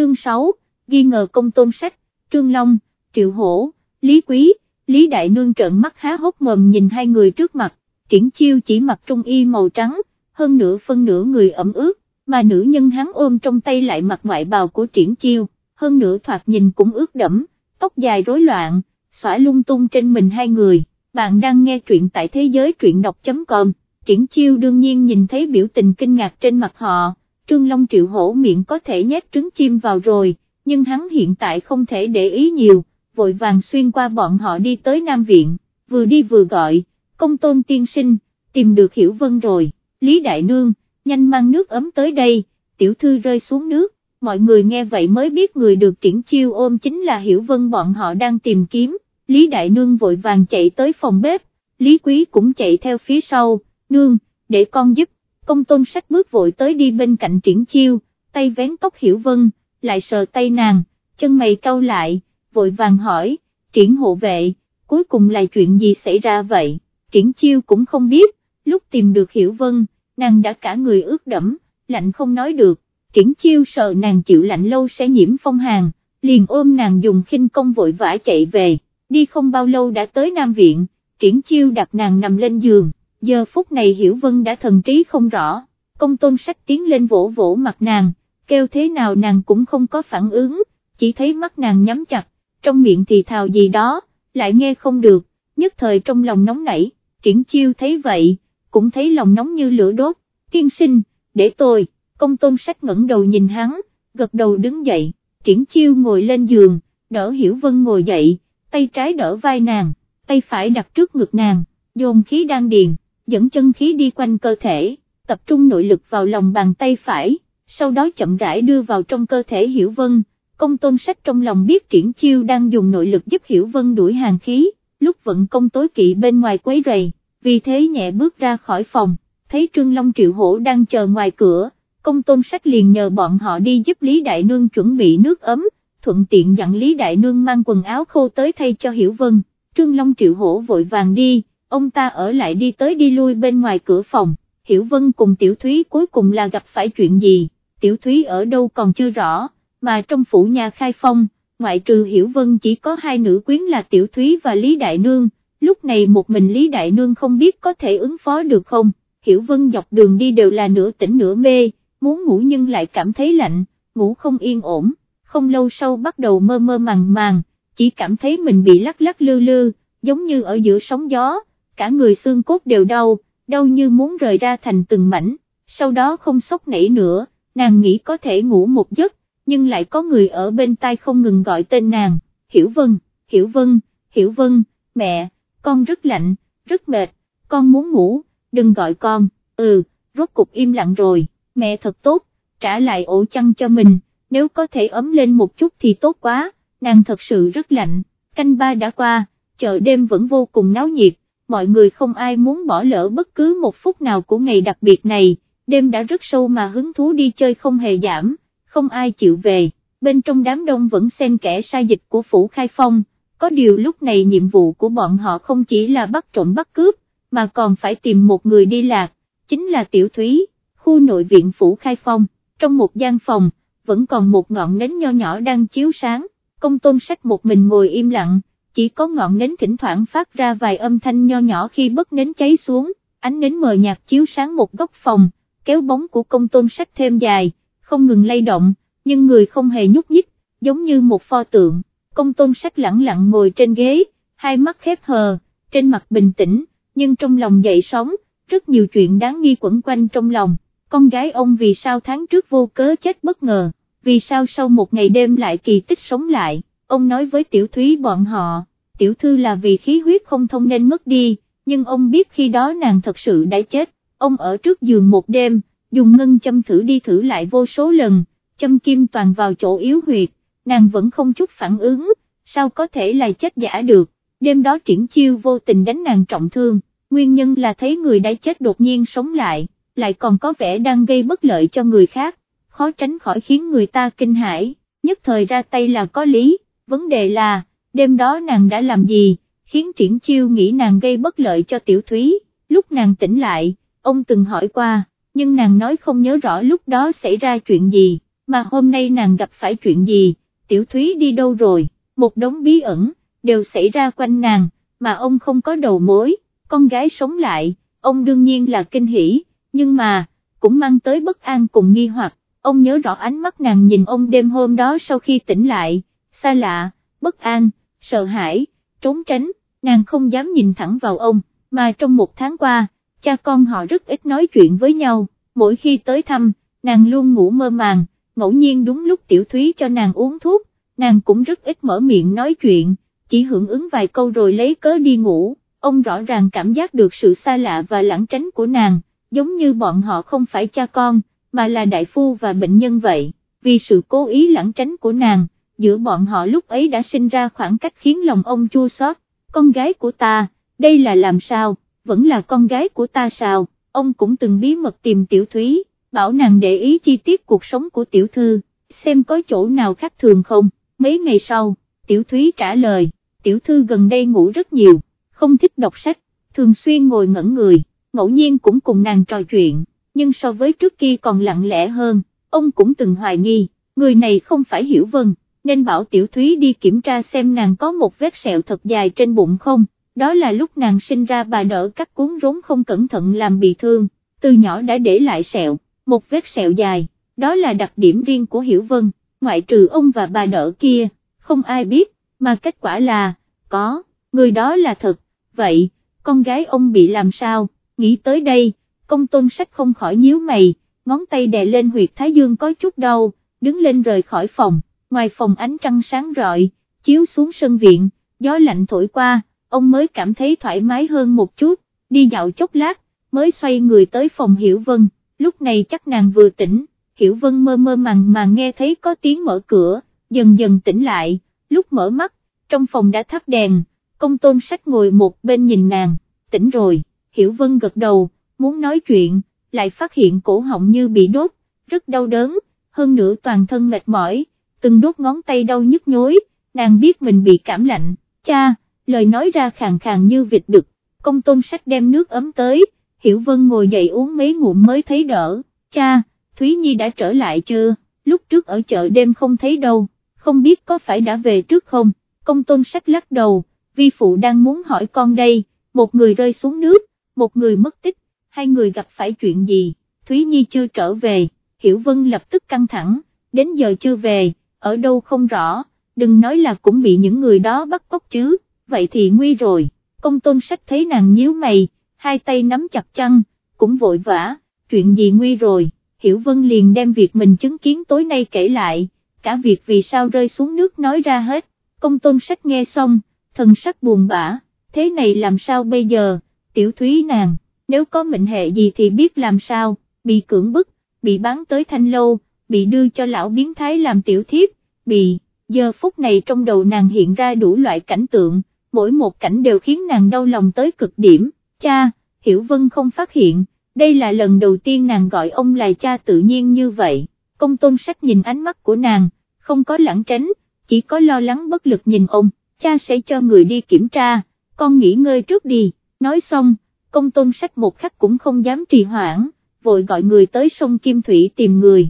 chương 6, ghi ngờ công tôn sách, Trương Long, Triệu Hổ, Lý Quý, Lý Đại Nương trợn mắt há hốc mồm nhìn hai người trước mặt, triển chiêu chỉ mặc trung y màu trắng, hơn nửa phân nửa người ẩm ướt, mà nữ nhân hắn ôm trong tay lại mặc ngoại bào của triển chiêu, hơn nửa thoạt nhìn cũng ướt đẫm, tóc dài rối loạn, xõa lung tung trên mình hai người, bạn đang nghe truyện tại thế giới truyện đọc.com, triển chiêu đương nhiên nhìn thấy biểu tình kinh ngạc trên mặt họ, Trương Long triệu hổ miệng có thể nhét trứng chim vào rồi, nhưng hắn hiện tại không thể để ý nhiều, vội vàng xuyên qua bọn họ đi tới Nam Viện, vừa đi vừa gọi, công tôn tiên sinh, tìm được Hiểu Vân rồi, Lý Đại Nương, nhanh mang nước ấm tới đây, tiểu thư rơi xuống nước, mọi người nghe vậy mới biết người được triển chiêu ôm chính là Hiểu Vân bọn họ đang tìm kiếm, Lý Đại Nương vội vàng chạy tới phòng bếp, Lý Quý cũng chạy theo phía sau, nương, để con giúp, công tôn sách bước vội tới đi bên cạnh triển chiêu, tay vén tóc Hiểu Vân, lại sờ tay nàng, chân mày cau lại, vội vàng hỏi, triển hộ vệ, cuối cùng là chuyện gì xảy ra vậy, triển chiêu cũng không biết, lúc tìm được Hiểu Vân, nàng đã cả người ướt đẫm, lạnh không nói được, triển chiêu sợ nàng chịu lạnh lâu sẽ nhiễm phong hàn, liền ôm nàng dùng khinh công vội vã chạy về, đi không bao lâu đã tới Nam Viện, triển chiêu đặt nàng nằm lên giường, giờ phút này Hiểu Vân đã thần trí không rõ, công tôn sách tiến lên vỗ vỗ mặt nàng, kêu thế nào nàng cũng không có phản ứng, chỉ thấy mắt nàng nhắm chặt, trong miệng thì thào gì đó, lại nghe không được, nhất thời trong lòng nóng nảy, triển chiêu thấy vậy, cũng thấy lòng nóng như lửa đốt, kiên sinh, để tôi, công tôn sách ngẩng đầu nhìn hắn, gật đầu đứng dậy, triển chiêu ngồi lên giường, đỡ Hiểu Vân ngồi dậy, tay trái đỡ vai nàng, tay phải đặt trước ngực nàng, dồn khí đang điền, dẫn chân khí đi quanh cơ thể, tập trung nội lực vào lòng bàn tay phải, sau đó chậm rãi đưa vào trong cơ thể Hiểu Vân, công tôn sách trong lòng biết triển chiêu đang dùng nội lực giúp Hiểu Vân đuổi hàng khí, lúc vận công tối kỵ bên ngoài quấy rầy, vì thế nhẹ bước ra khỏi phòng, thấy Trương Long Triệu Hổ đang chờ ngoài cửa, công tôn sách liền nhờ bọn họ đi giúp Lý Đại Nương chuẩn bị nước ấm, thuận tiện dặn Lý Đại Nương mang quần áo khô tới thay cho Hiểu Vân, Trương Long Triệu Hổ vội vàng đi, ông ta ở lại đi tới đi lui bên ngoài cửa phòng, Hiểu Vân cùng Tiểu Thúy cuối cùng là gặp phải chuyện gì, Tiểu Thúy ở đâu còn chưa rõ, mà trong phủ nhà khai phong, ngoại trừ Hiểu Vân chỉ có hai nữ quyến là Tiểu Thúy và Lý Đại Nương, lúc này một mình Lý Đại Nương không biết có thể ứng phó được không, Hiểu Vân dọc đường đi đều là nửa tỉnh nửa mê, muốn ngủ nhưng lại cảm thấy lạnh, ngủ không yên ổn, không lâu sau bắt đầu mơ mơ màng màng, chỉ cảm thấy mình bị lắc lắc lư lư, giống như ở giữa sóng gió, cả người xương cốt đều đau, đau như muốn rời ra thành từng mảnh, sau đó không sốc nảy nữa, nàng nghĩ có thể ngủ một giấc, nhưng lại có người ở bên tai không ngừng gọi tên nàng, Hiểu Vân, Hiểu Vân, Hiểu Vân, mẹ, con rất lạnh, rất mệt, con muốn ngủ, đừng gọi con, ừ, rốt cục im lặng rồi, mẹ thật tốt, trả lại ổ chăn cho mình, nếu có thể ấm lên một chút thì tốt quá, nàng thật sự rất lạnh, canh ba đã qua, chợ đêm vẫn vô cùng náo nhiệt, mọi người không ai muốn bỏ lỡ bất cứ một phút nào của ngày đặc biệt này, đêm đã rất sâu mà hứng thú đi chơi không hề giảm, không ai chịu về, bên trong đám đông vẫn xen kẽ sai dịch của phủ khai phong, có điều lúc này nhiệm vụ của bọn họ không chỉ là bắt trộm bắt cướp, mà còn phải tìm một người đi lạc, chính là Tiểu Thúy, khu nội viện phủ khai phong, trong một gian phòng, vẫn còn một ngọn nến nho nhỏ đang chiếu sáng, công tôn sách một mình ngồi im lặng, chỉ có ngọn nến thỉnh thoảng phát ra vài âm thanh nho nhỏ khi bất nến cháy xuống, ánh nến mờ nhạt chiếu sáng một góc phòng, kéo bóng của công tôn sách thêm dài, không ngừng lay động, nhưng người không hề nhúc nhích, giống như một pho tượng, công tôn sách lặng lặng ngồi trên ghế, hai mắt khép hờ, trên mặt bình tĩnh, nhưng trong lòng dậy sóng, rất nhiều chuyện đáng nghi quẩn quanh trong lòng, con gái ông vì sao tháng trước vô cớ chết bất ngờ, vì sao sau một ngày đêm lại kỳ tích sống lại, ông nói với tiểu thúy bọn họ, tiểu thư là vì khí huyết không thông nên mất đi, nhưng ông biết khi đó nàng thật sự đã chết, ông ở trước giường một đêm, dùng ngân châm thử đi thử lại vô số lần, châm kim toàn vào chỗ yếu huyệt, nàng vẫn không chút phản ứng, sao có thể là chết giả được, đêm đó triển chiêu vô tình đánh nàng trọng thương, nguyên nhân là thấy người đã chết đột nhiên sống lại, lại còn có vẻ đang gây bất lợi cho người khác, khó tránh khỏi khiến người ta kinh hãi, nhất thời ra tay là có lý, vấn đề là, đêm đó nàng đã làm gì, khiến triển chiêu nghĩ nàng gây bất lợi cho tiểu thúy, lúc nàng tỉnh lại, ông từng hỏi qua nhưng nàng nói không nhớ rõ lúc đó xảy ra chuyện gì, mà hôm nay nàng gặp phải chuyện gì, tiểu thúy đi đâu rồi, một đống bí ẩn, đều xảy ra quanh nàng, mà ông không có đầu mối, con gái sống lại, ông đương nhiên là kinh hỉ, nhưng mà, cũng mang tới bất an cùng nghi hoặc, ông nhớ rõ ánh mắt nàng nhìn ông đêm hôm đó sau khi tỉnh lại, xa lạ, bất an, sợ hãi, trốn tránh, nàng không dám nhìn thẳng vào ông, mà trong một tháng qua, cha con họ rất ít nói chuyện với nhau, mỗi khi tới thăm, nàng luôn ngủ mơ màng, ngẫu nhiên đúng lúc tiểu thúy cho nàng uống thuốc, nàng cũng rất ít mở miệng nói chuyện, chỉ hưởng ứng vài câu rồi lấy cớ đi ngủ, ông rõ ràng cảm giác được sự xa lạ và lãng tránh của nàng, giống như bọn họ không phải cha con, mà là đại phu và bệnh nhân vậy, vì sự cố ý lãng tránh của nàng, giữa bọn họ lúc ấy đã sinh ra khoảng cách khiến lòng ông chua xót. con gái của ta, đây là làm sao, vẫn là con gái của ta sao, ông cũng từng bí mật tìm tiểu thúy, bảo nàng để ý chi tiết cuộc sống của tiểu thư, xem có chỗ nào khác thường không, mấy ngày sau, tiểu thúy trả lời, tiểu thư gần đây ngủ rất nhiều, không thích đọc sách, thường xuyên ngồi ngẩn người, ngẫu nhiên cũng cùng nàng trò chuyện, nhưng so với trước kia còn lặng lẽ hơn, ông cũng từng hoài nghi, người này không phải hiểu vân, nên bảo tiểu thúy đi kiểm tra xem nàng có một vết sẹo thật dài trên bụng không, đó là lúc nàng sinh ra bà đỡ cắt cuốn rốn không cẩn thận làm bị thương, từ nhỏ đã để lại sẹo, một vết sẹo dài, đó là đặc điểm riêng của hiểu vân, ngoại trừ ông và bà đỡ kia, không ai biết, mà kết quả là, có, người đó là thật, vậy, con gái ông bị làm sao, nghĩ tới đây, công tôn sách không khỏi nhíu mày, ngón tay đè lên huyệt thái dương có chút đau, đứng lên rời khỏi phòng, ngoài phòng ánh trăng sáng rọi, chiếu xuống sân viện, gió lạnh thổi qua, ông mới cảm thấy thoải mái hơn một chút, đi dạo chốc lát, mới xoay người tới phòng Hiểu Vân, lúc này chắc nàng vừa tỉnh, Hiểu Vân mơ mơ màng mà nghe thấy có tiếng mở cửa, dần dần tỉnh lại, lúc mở mắt, trong phòng đã thắp đèn, công tôn sách ngồi một bên nhìn nàng, tỉnh rồi, Hiểu Vân gật đầu, muốn nói chuyện, lại phát hiện cổ họng như bị đốt, rất đau đớn, hơn nữa toàn thân mệt mỏi, từng đốt ngón tay đau nhức nhối, nàng biết mình bị cảm lạnh, cha, lời nói ra khàn khàn như vịt đực, công tôn sách đem nước ấm tới, Hiểu Vân ngồi dậy uống mấy ngụm mới thấy đỡ, cha, Thúy Nhi đã trở lại chưa, lúc trước ở chợ đêm không thấy đâu, không biết có phải đã về trước không, công tôn sách lắc đầu, vi phụ đang muốn hỏi con đây, một người rơi xuống nước, một người mất tích, hai người gặp phải chuyện gì, Thúy Nhi chưa trở về, Hiểu Vân lập tức căng thẳng, đến giờ chưa về, ở đâu không rõ, đừng nói là cũng bị những người đó bắt cóc chứ, vậy thì nguy rồi, công tôn sách thấy nàng nhíu mày, hai tay nắm chặt chăn, cũng vội vã, chuyện gì nguy rồi, Hiểu Vân liền đem việc mình chứng kiến tối nay kể lại, cả việc vì sao rơi xuống nước nói ra hết, công tôn sách nghe xong, thần sắc buồn bã, thế này làm sao bây giờ, tiểu thúy nàng, nếu có mệnh hệ gì thì biết làm sao, bị cưỡng bức, bị bán tới thanh lâu, bị đưa cho lão biến thái làm tiểu thiếp, bị, giờ phút này trong đầu nàng hiện ra đủ loại cảnh tượng, mỗi một cảnh đều khiến nàng đau lòng tới cực điểm, cha, Hiểu Vân không phát hiện, đây là lần đầu tiên nàng gọi ông là cha tự nhiên như vậy, công tôn sách nhìn ánh mắt của nàng, không có lãng tránh, chỉ có lo lắng bất lực nhìn ông, cha sẽ cho người đi kiểm tra, con nghỉ ngơi trước đi, nói xong, công tôn sách một khắc cũng không dám trì hoãn, vội gọi người tới sông Kim Thủy tìm người.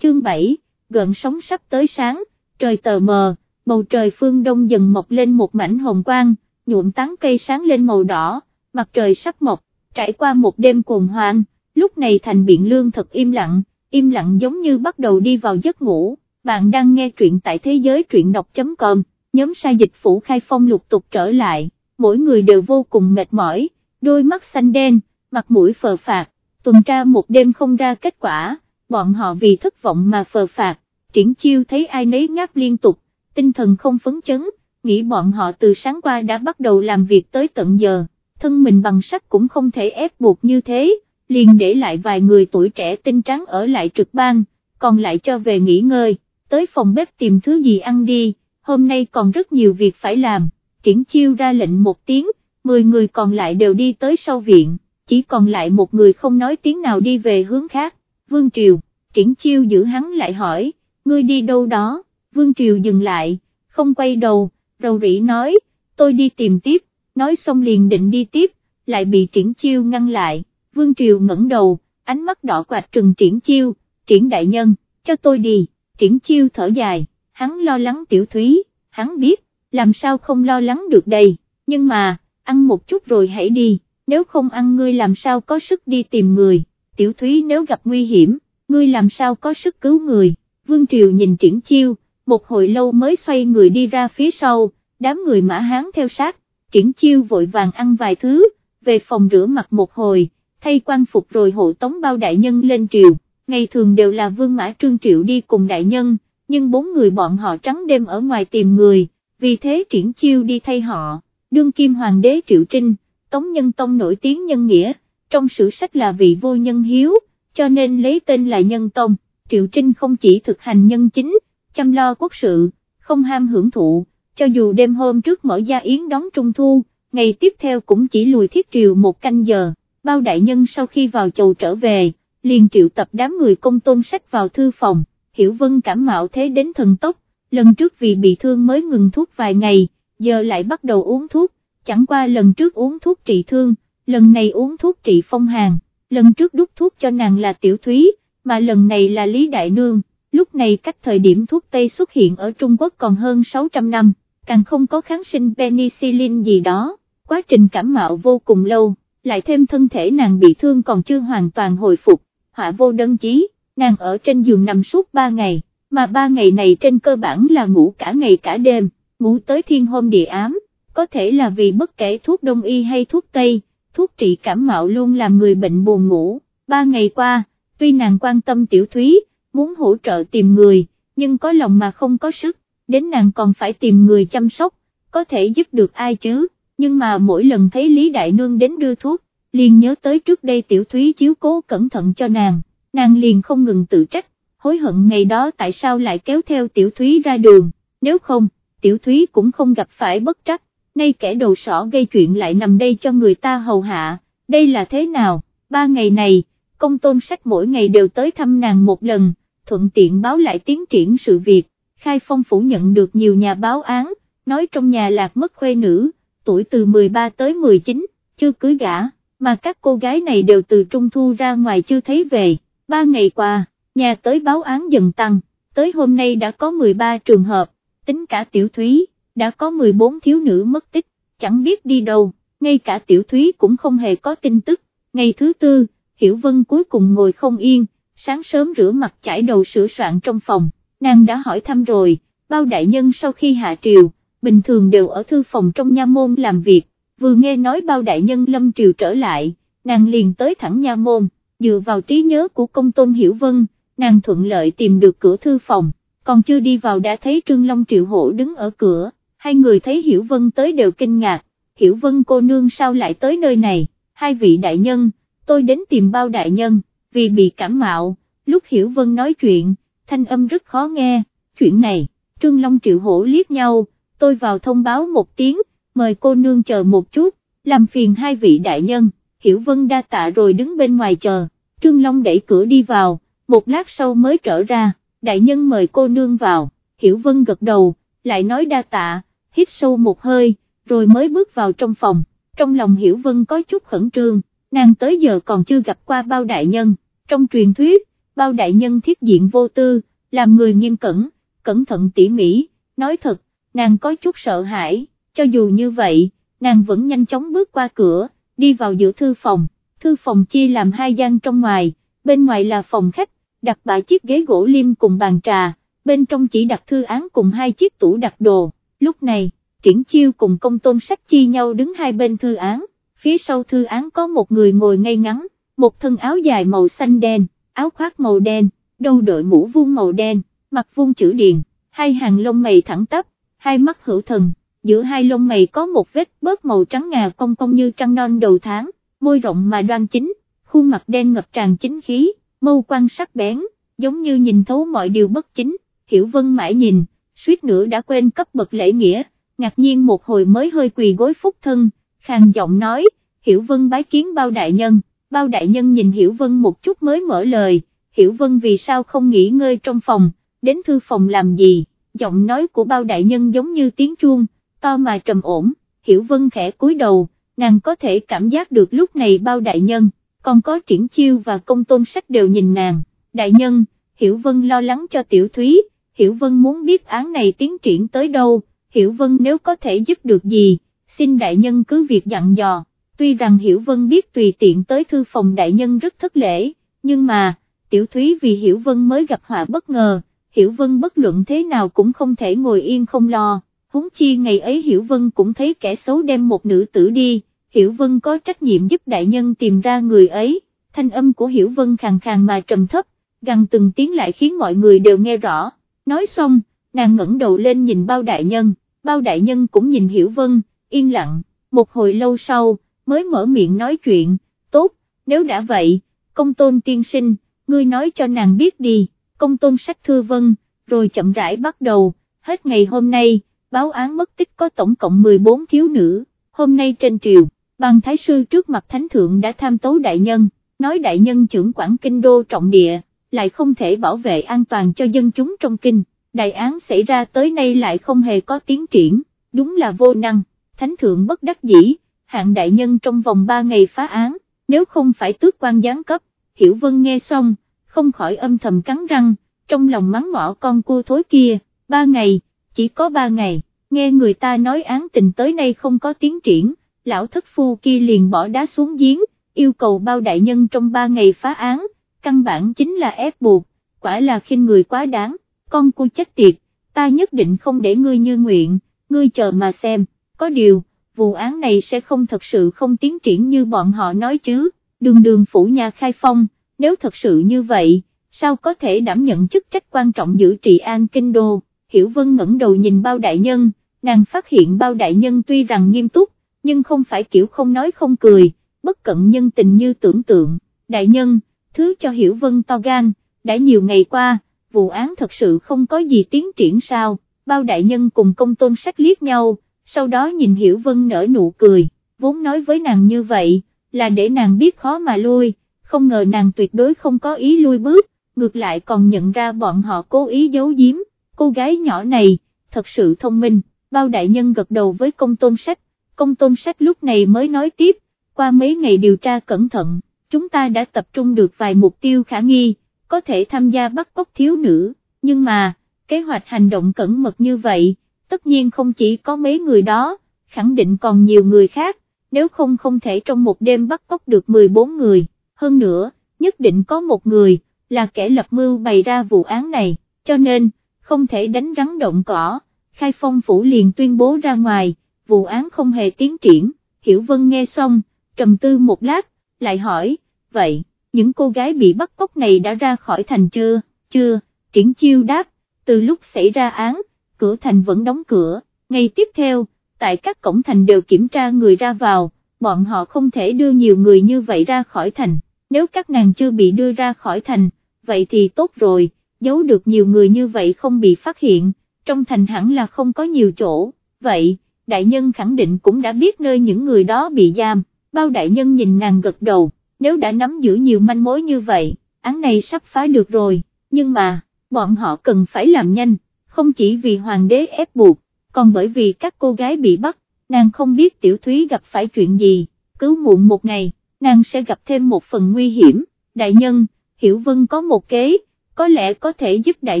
Chương 7, gần sóng sắp tới sáng, trời tờ mờ, bầu trời phương đông dần mọc lên một mảnh hồng quang, nhuộm tán cây sáng lên màu đỏ, mặt trời sắp mọc, trải qua một đêm cuồng hoang, lúc này thành biện lương thật im lặng, im lặng giống như bắt đầu đi vào giấc ngủ, bạn đang nghe truyện tại thế giới truyện đọc.com, nhóm sai dịch phủ khai phong lục tục trở lại, mỗi người đều vô cùng mệt mỏi, đôi mắt xanh đen, mặt mũi phờ phạt, tuần tra một đêm không ra kết quả, bọn họ vì thất vọng mà phờ phạt, triển chiêu thấy ai nấy ngáp liên tục, tinh thần không phấn chấn, nghĩ bọn họ từ sáng qua đã bắt đầu làm việc tới tận giờ, thân mình bằng sắt cũng không thể ép buộc như thế, liền để lại vài người tuổi trẻ tinh trắng ở lại trực ban, còn lại cho về nghỉ ngơi, tới phòng bếp tìm thứ gì ăn đi, hôm nay còn rất nhiều việc phải làm, triển chiêu ra lệnh một tiếng, 10 người còn lại đều đi tới sau viện, chỉ còn lại một người không nói tiếng nào đi về hướng khác, Vương Triều, triển chiêu giữ hắn lại hỏi, ngươi đi đâu đó, Vương Triều dừng lại, không quay đầu, rầu rĩ nói, tôi đi tìm tiếp, nói xong liền định đi tiếp, lại bị triển chiêu ngăn lại, Vương Triều ngẩng đầu, ánh mắt đỏ quạt trừng triển chiêu, triển đại nhân, cho tôi đi. triển chiêu thở dài, hắn lo lắng tiểu thúy, hắn biết, làm sao không lo lắng được đây, nhưng mà, ăn một chút rồi hãy đi, nếu không ăn ngươi làm sao có sức đi tìm người, tiểu thúy nếu gặp nguy hiểm, ngươi làm sao có sức cứu người, Vương Triều nhìn triển chiêu, một hồi lâu mới xoay người đi ra phía sau, đám người mã hán theo sát, triển chiêu vội vàng ăn vài thứ, về phòng rửa mặt một hồi, thay quan phục rồi hộ tống bao đại nhân lên triều, ngày thường đều là vương mã trương triệu đi cùng đại nhân, nhưng bốn người bọn họ trắng đêm ở ngoài tìm người, vì thế triển chiêu đi thay họ, đương kim hoàng đế triệu trinh, tống nhân tông nổi tiếng nhân nghĩa, trong sử sách là vị vô nhân hiếu, cho nên lấy tên là nhân tông, triệu trinh không chỉ thực hành nhân chính, chăm lo quốc sự, không ham hưởng thụ, cho dù đêm hôm trước mở gia yến đón trung thu, ngày tiếp theo cũng chỉ lùi thiết triều một canh giờ, bao đại nhân sau khi vào chầu trở về, liền triệu tập đám người công tôn sách vào thư phòng, hiểu vân cảm mạo thế đến thần tốc, lần trước vì bị thương mới ngừng thuốc vài ngày, giờ lại bắt đầu uống thuốc, chẳng qua lần trước uống thuốc trị thương, lần này uống thuốc trị phong hàn, lần trước đút thuốc cho nàng là tiểu thúy, mà lần này là Lý Đại Nương, lúc này cách thời điểm thuốc Tây xuất hiện ở Trung Quốc còn hơn 600 năm, càng không có kháng sinh penicillin gì đó, quá trình cảm mạo vô cùng lâu, lại thêm thân thể nàng bị thương còn chưa hoàn toàn hồi phục, họa vô đơn chí, nàng ở trên giường nằm suốt 3 ngày, mà 3 ngày này trên cơ bản là ngủ cả ngày cả đêm, ngủ tới thiên hôm địa ám, có thể là vì bất kể thuốc đông y hay thuốc tây, thuốc trị cảm mạo luôn làm người bệnh buồn ngủ, Ba ngày qua, tuy nàng quan tâm tiểu thúy, muốn hỗ trợ tìm người, nhưng có lòng mà không có sức, đến nàng còn phải tìm người chăm sóc, có thể giúp được ai chứ, nhưng mà mỗi lần thấy Lý Đại Nương đến đưa thuốc, liền nhớ tới trước đây tiểu thúy chiếu cố cẩn thận cho nàng, nàng liền không ngừng tự trách, hối hận ngày đó tại sao lại kéo theo tiểu thúy ra đường, nếu không, tiểu thúy cũng không gặp phải bất trắc, nay kẻ đầu sỏ gây chuyện lại nằm đây cho người ta hầu hạ, đây là thế nào, ba ngày này, công tôn sách mỗi ngày đều tới thăm nàng một lần, thuận tiện báo lại tiến triển sự việc, khai phong phủ nhận được nhiều nhà báo án, nói trong nhà lạc mất khuê nữ, tuổi từ 13 tới 19, chưa cưới gả, mà các cô gái này đều từ trung thu ra ngoài chưa thấy về, ba ngày qua, nhà tới báo án dần tăng, tới hôm nay đã có 13 trường hợp, tính cả tiểu thúy, đã có 14 thiếu nữ mất tích, chẳng biết đi đâu, ngay cả tiểu thúy cũng không hề có tin tức, ngày thứ tư, Hiểu Vân cuối cùng ngồi không yên, sáng sớm rửa mặt chải đầu sửa soạn trong phòng, nàng đã hỏi thăm rồi, bao đại nhân sau khi hạ triều, bình thường đều ở thư phòng trong nha môn làm việc, vừa nghe nói bao đại nhân lâm triều trở lại, nàng liền tới thẳng nha môn, dựa vào trí nhớ của công tôn Hiểu Vân, nàng thuận lợi tìm được cửa thư phòng, còn chưa đi vào đã thấy Trương Long Triệu Hổ đứng ở cửa, hai người thấy Hiểu Vân tới đều kinh ngạc, Hiểu Vân cô nương sao lại tới nơi này, hai vị đại nhân, tôi đến tìm bao đại nhân, vì bị cảm mạo, lúc Hiểu Vân nói chuyện, thanh âm rất khó nghe, chuyện này, Trương Long Triệu Hổ liếc nhau, tôi vào thông báo một tiếng, mời cô nương chờ một chút, làm phiền hai vị đại nhân, Hiểu Vân đa tạ rồi đứng bên ngoài chờ, Trương Long đẩy cửa đi vào, một lát sau mới trở ra, đại nhân mời cô nương vào, Hiểu Vân gật đầu, lại nói đa tạ, hít sâu một hơi, rồi mới bước vào trong phòng, trong lòng Hiểu Vân có chút khẩn trương, nàng tới giờ còn chưa gặp qua bao đại nhân, trong truyền thuyết, bao đại nhân thiết diện vô tư, làm người nghiêm cẩn, cẩn thận tỉ mỉ, nói thật, nàng có chút sợ hãi, cho dù như vậy, nàng vẫn nhanh chóng bước qua cửa, đi vào giữa thư phòng, thư phòng chia làm hai gian trong ngoài, bên ngoài là phòng khách, đặt ba chiếc ghế gỗ lim cùng bàn trà, bên trong chỉ đặt thư án cùng hai chiếc tủ đặt đồ, lúc này, triển chiêu cùng công tôn sách chi nhau đứng hai bên thư án, phía sau thư án có một người ngồi ngay ngắn, một thân áo dài màu xanh đen, áo khoác màu đen, đầu đội mũ vuông màu đen, mặt vuông chữ điền, hai hàng lông mày thẳng tắp, hai mắt hữu thần, giữa hai lông mày có một vết bớt màu trắng ngà cong cong như trăng non đầu tháng, môi rộng mà đoan chính, khuôn mặt đen ngập tràn chính khí, mâu quan sắc bén, giống như nhìn thấu mọi điều bất chính, hiểu vân mãi nhìn, suýt nữa đã quên cấp bậc lễ nghĩa, ngạc nhiên một hồi mới hơi quỳ gối phúc thân, khang giọng nói, hiểu vân bái kiến bao đại nhân, bao đại nhân nhìn hiểu vân một chút mới mở lời, hiểu vân vì sao không nghỉ ngơi trong phòng, đến thư phòng làm gì, giọng nói của bao đại nhân giống như tiếng chuông, to mà trầm ổn, hiểu vân khẽ cúi đầu, nàng có thể cảm giác được lúc này bao đại nhân, còn có triển chiêu và công tôn sách đều nhìn nàng, đại nhân, hiểu vân lo lắng cho tiểu thúy, Hiểu Vân muốn biết án này tiến triển tới đâu, Hiểu Vân nếu có thể giúp được gì, xin đại nhân cứ việc dặn dò, tuy rằng Hiểu Vân biết tùy tiện tới thư phòng đại nhân rất thất lễ, nhưng mà, tiểu thúy vì Hiểu Vân mới gặp họa bất ngờ, Hiểu Vân bất luận thế nào cũng không thể ngồi yên không lo, huống chi ngày ấy Hiểu Vân cũng thấy kẻ xấu đem một nữ tử đi, Hiểu Vân có trách nhiệm giúp đại nhân tìm ra người ấy, thanh âm của Hiểu Vân khàn khàn mà trầm thấp, gần từng tiếng lại khiến mọi người đều nghe rõ, nói xong, nàng ngẩng đầu lên nhìn bao đại nhân, bao đại nhân cũng nhìn Hiểu Vân, yên lặng, một hồi lâu sau, mới mở miệng nói chuyện, tốt, nếu đã vậy, công tôn tiên sinh, ngươi nói cho nàng biết đi, công tôn sách thư vân, rồi chậm rãi bắt đầu, hết ngày hôm nay, báo án mất tích có tổng cộng 14 thiếu nữ, hôm nay trên triều, bàn thái sư trước mặt thánh thượng đã tham tấu đại nhân, nói đại nhân trưởng quản kinh đô trọng địa, lại không thể bảo vệ an toàn cho dân chúng trong kinh, đại án xảy ra tới nay lại không hề có tiến triển, đúng là vô năng, thánh thượng bất đắc dĩ, hạng đại nhân trong vòng 3 ngày phá án, nếu không phải tước quan gián cấp, hiểu vân nghe xong, không khỏi âm thầm cắn răng, trong lòng mắng mỏ con cua thối kia, 3 ngày, chỉ có 3 ngày, nghe người ta nói án tình tới nay không có tiến triển, lão thất phu kia liền bỏ đá xuống giếng, yêu cầu bao đại nhân trong 3 ngày phá án, căn bản chính là ép buộc, quả là khinh người quá đáng, con cô chết tiệt, ta nhất định không để ngươi như nguyện, ngươi chờ mà xem, có điều, vụ án này sẽ không thật sự không tiến triển như bọn họ nói chứ, đường đường phủ nhà khai phong, nếu thật sự như vậy, sao có thể đảm nhận chức trách quan trọng giữ trị an kinh đô, hiểu vân ngẩng đầu nhìn bao đại nhân, nàng phát hiện bao đại nhân tuy rằng nghiêm túc, nhưng không phải kiểu không nói không cười, bất cận nhân tình như tưởng tượng, đại nhân, thứ cho hiểu vân to gan, đã nhiều ngày qua, vụ án thật sự không có gì tiến triển sao, bao đại nhân cùng công tôn sách liếc nhau, sau đó nhìn hiểu vân nở nụ cười, vốn nói với nàng như vậy, là để nàng biết khó mà lui, không ngờ nàng tuyệt đối không có ý lui bước, ngược lại còn nhận ra bọn họ cố ý giấu giếm, cô gái nhỏ này, thật sự thông minh, bao đại nhân gật đầu với công tôn sách, công tôn sách lúc này mới nói tiếp, qua mấy ngày điều tra cẩn thận, chúng ta đã tập trung được vài mục tiêu khả nghi, có thể tham gia bắt cóc thiếu nữ, nhưng mà, kế hoạch hành động cẩn mật như vậy, tất nhiên không chỉ có mấy người đó, khẳng định còn nhiều người khác, nếu không không thể trong một đêm bắt cóc được 14 người, hơn nữa, nhất định có một người, là kẻ lập mưu bày ra vụ án này, cho nên, không thể đánh rắn động cỏ, khai phong phủ liền tuyên bố ra ngoài, vụ án không hề tiến triển, Hiểu Vân nghe xong, trầm tư một lát, lại hỏi, vậy, những cô gái bị bắt cóc này đã ra khỏi thành chưa, chưa, triển chiêu đáp, từ lúc xảy ra án, cửa thành vẫn đóng cửa, ngày tiếp theo, tại các cổng thành đều kiểm tra người ra vào, bọn họ không thể đưa nhiều người như vậy ra khỏi thành, nếu các nàng chưa bị đưa ra khỏi thành, vậy thì tốt rồi, giấu được nhiều người như vậy không bị phát hiện, trong thành hẳn là không có nhiều chỗ, vậy, đại nhân khẳng định cũng đã biết nơi những người đó bị giam, bao đại nhân nhìn nàng gật đầu, nếu đã nắm giữ nhiều manh mối như vậy, án này sắp phá được rồi, nhưng mà, bọn họ cần phải làm nhanh, không chỉ vì hoàng đế ép buộc, còn bởi vì các cô gái bị bắt, nàng không biết tiểu thúy gặp phải chuyện gì, cứu muộn một ngày, nàng sẽ gặp thêm một phần nguy hiểm, đại nhân, Hiểu Vân có một kế, có lẽ có thể giúp đại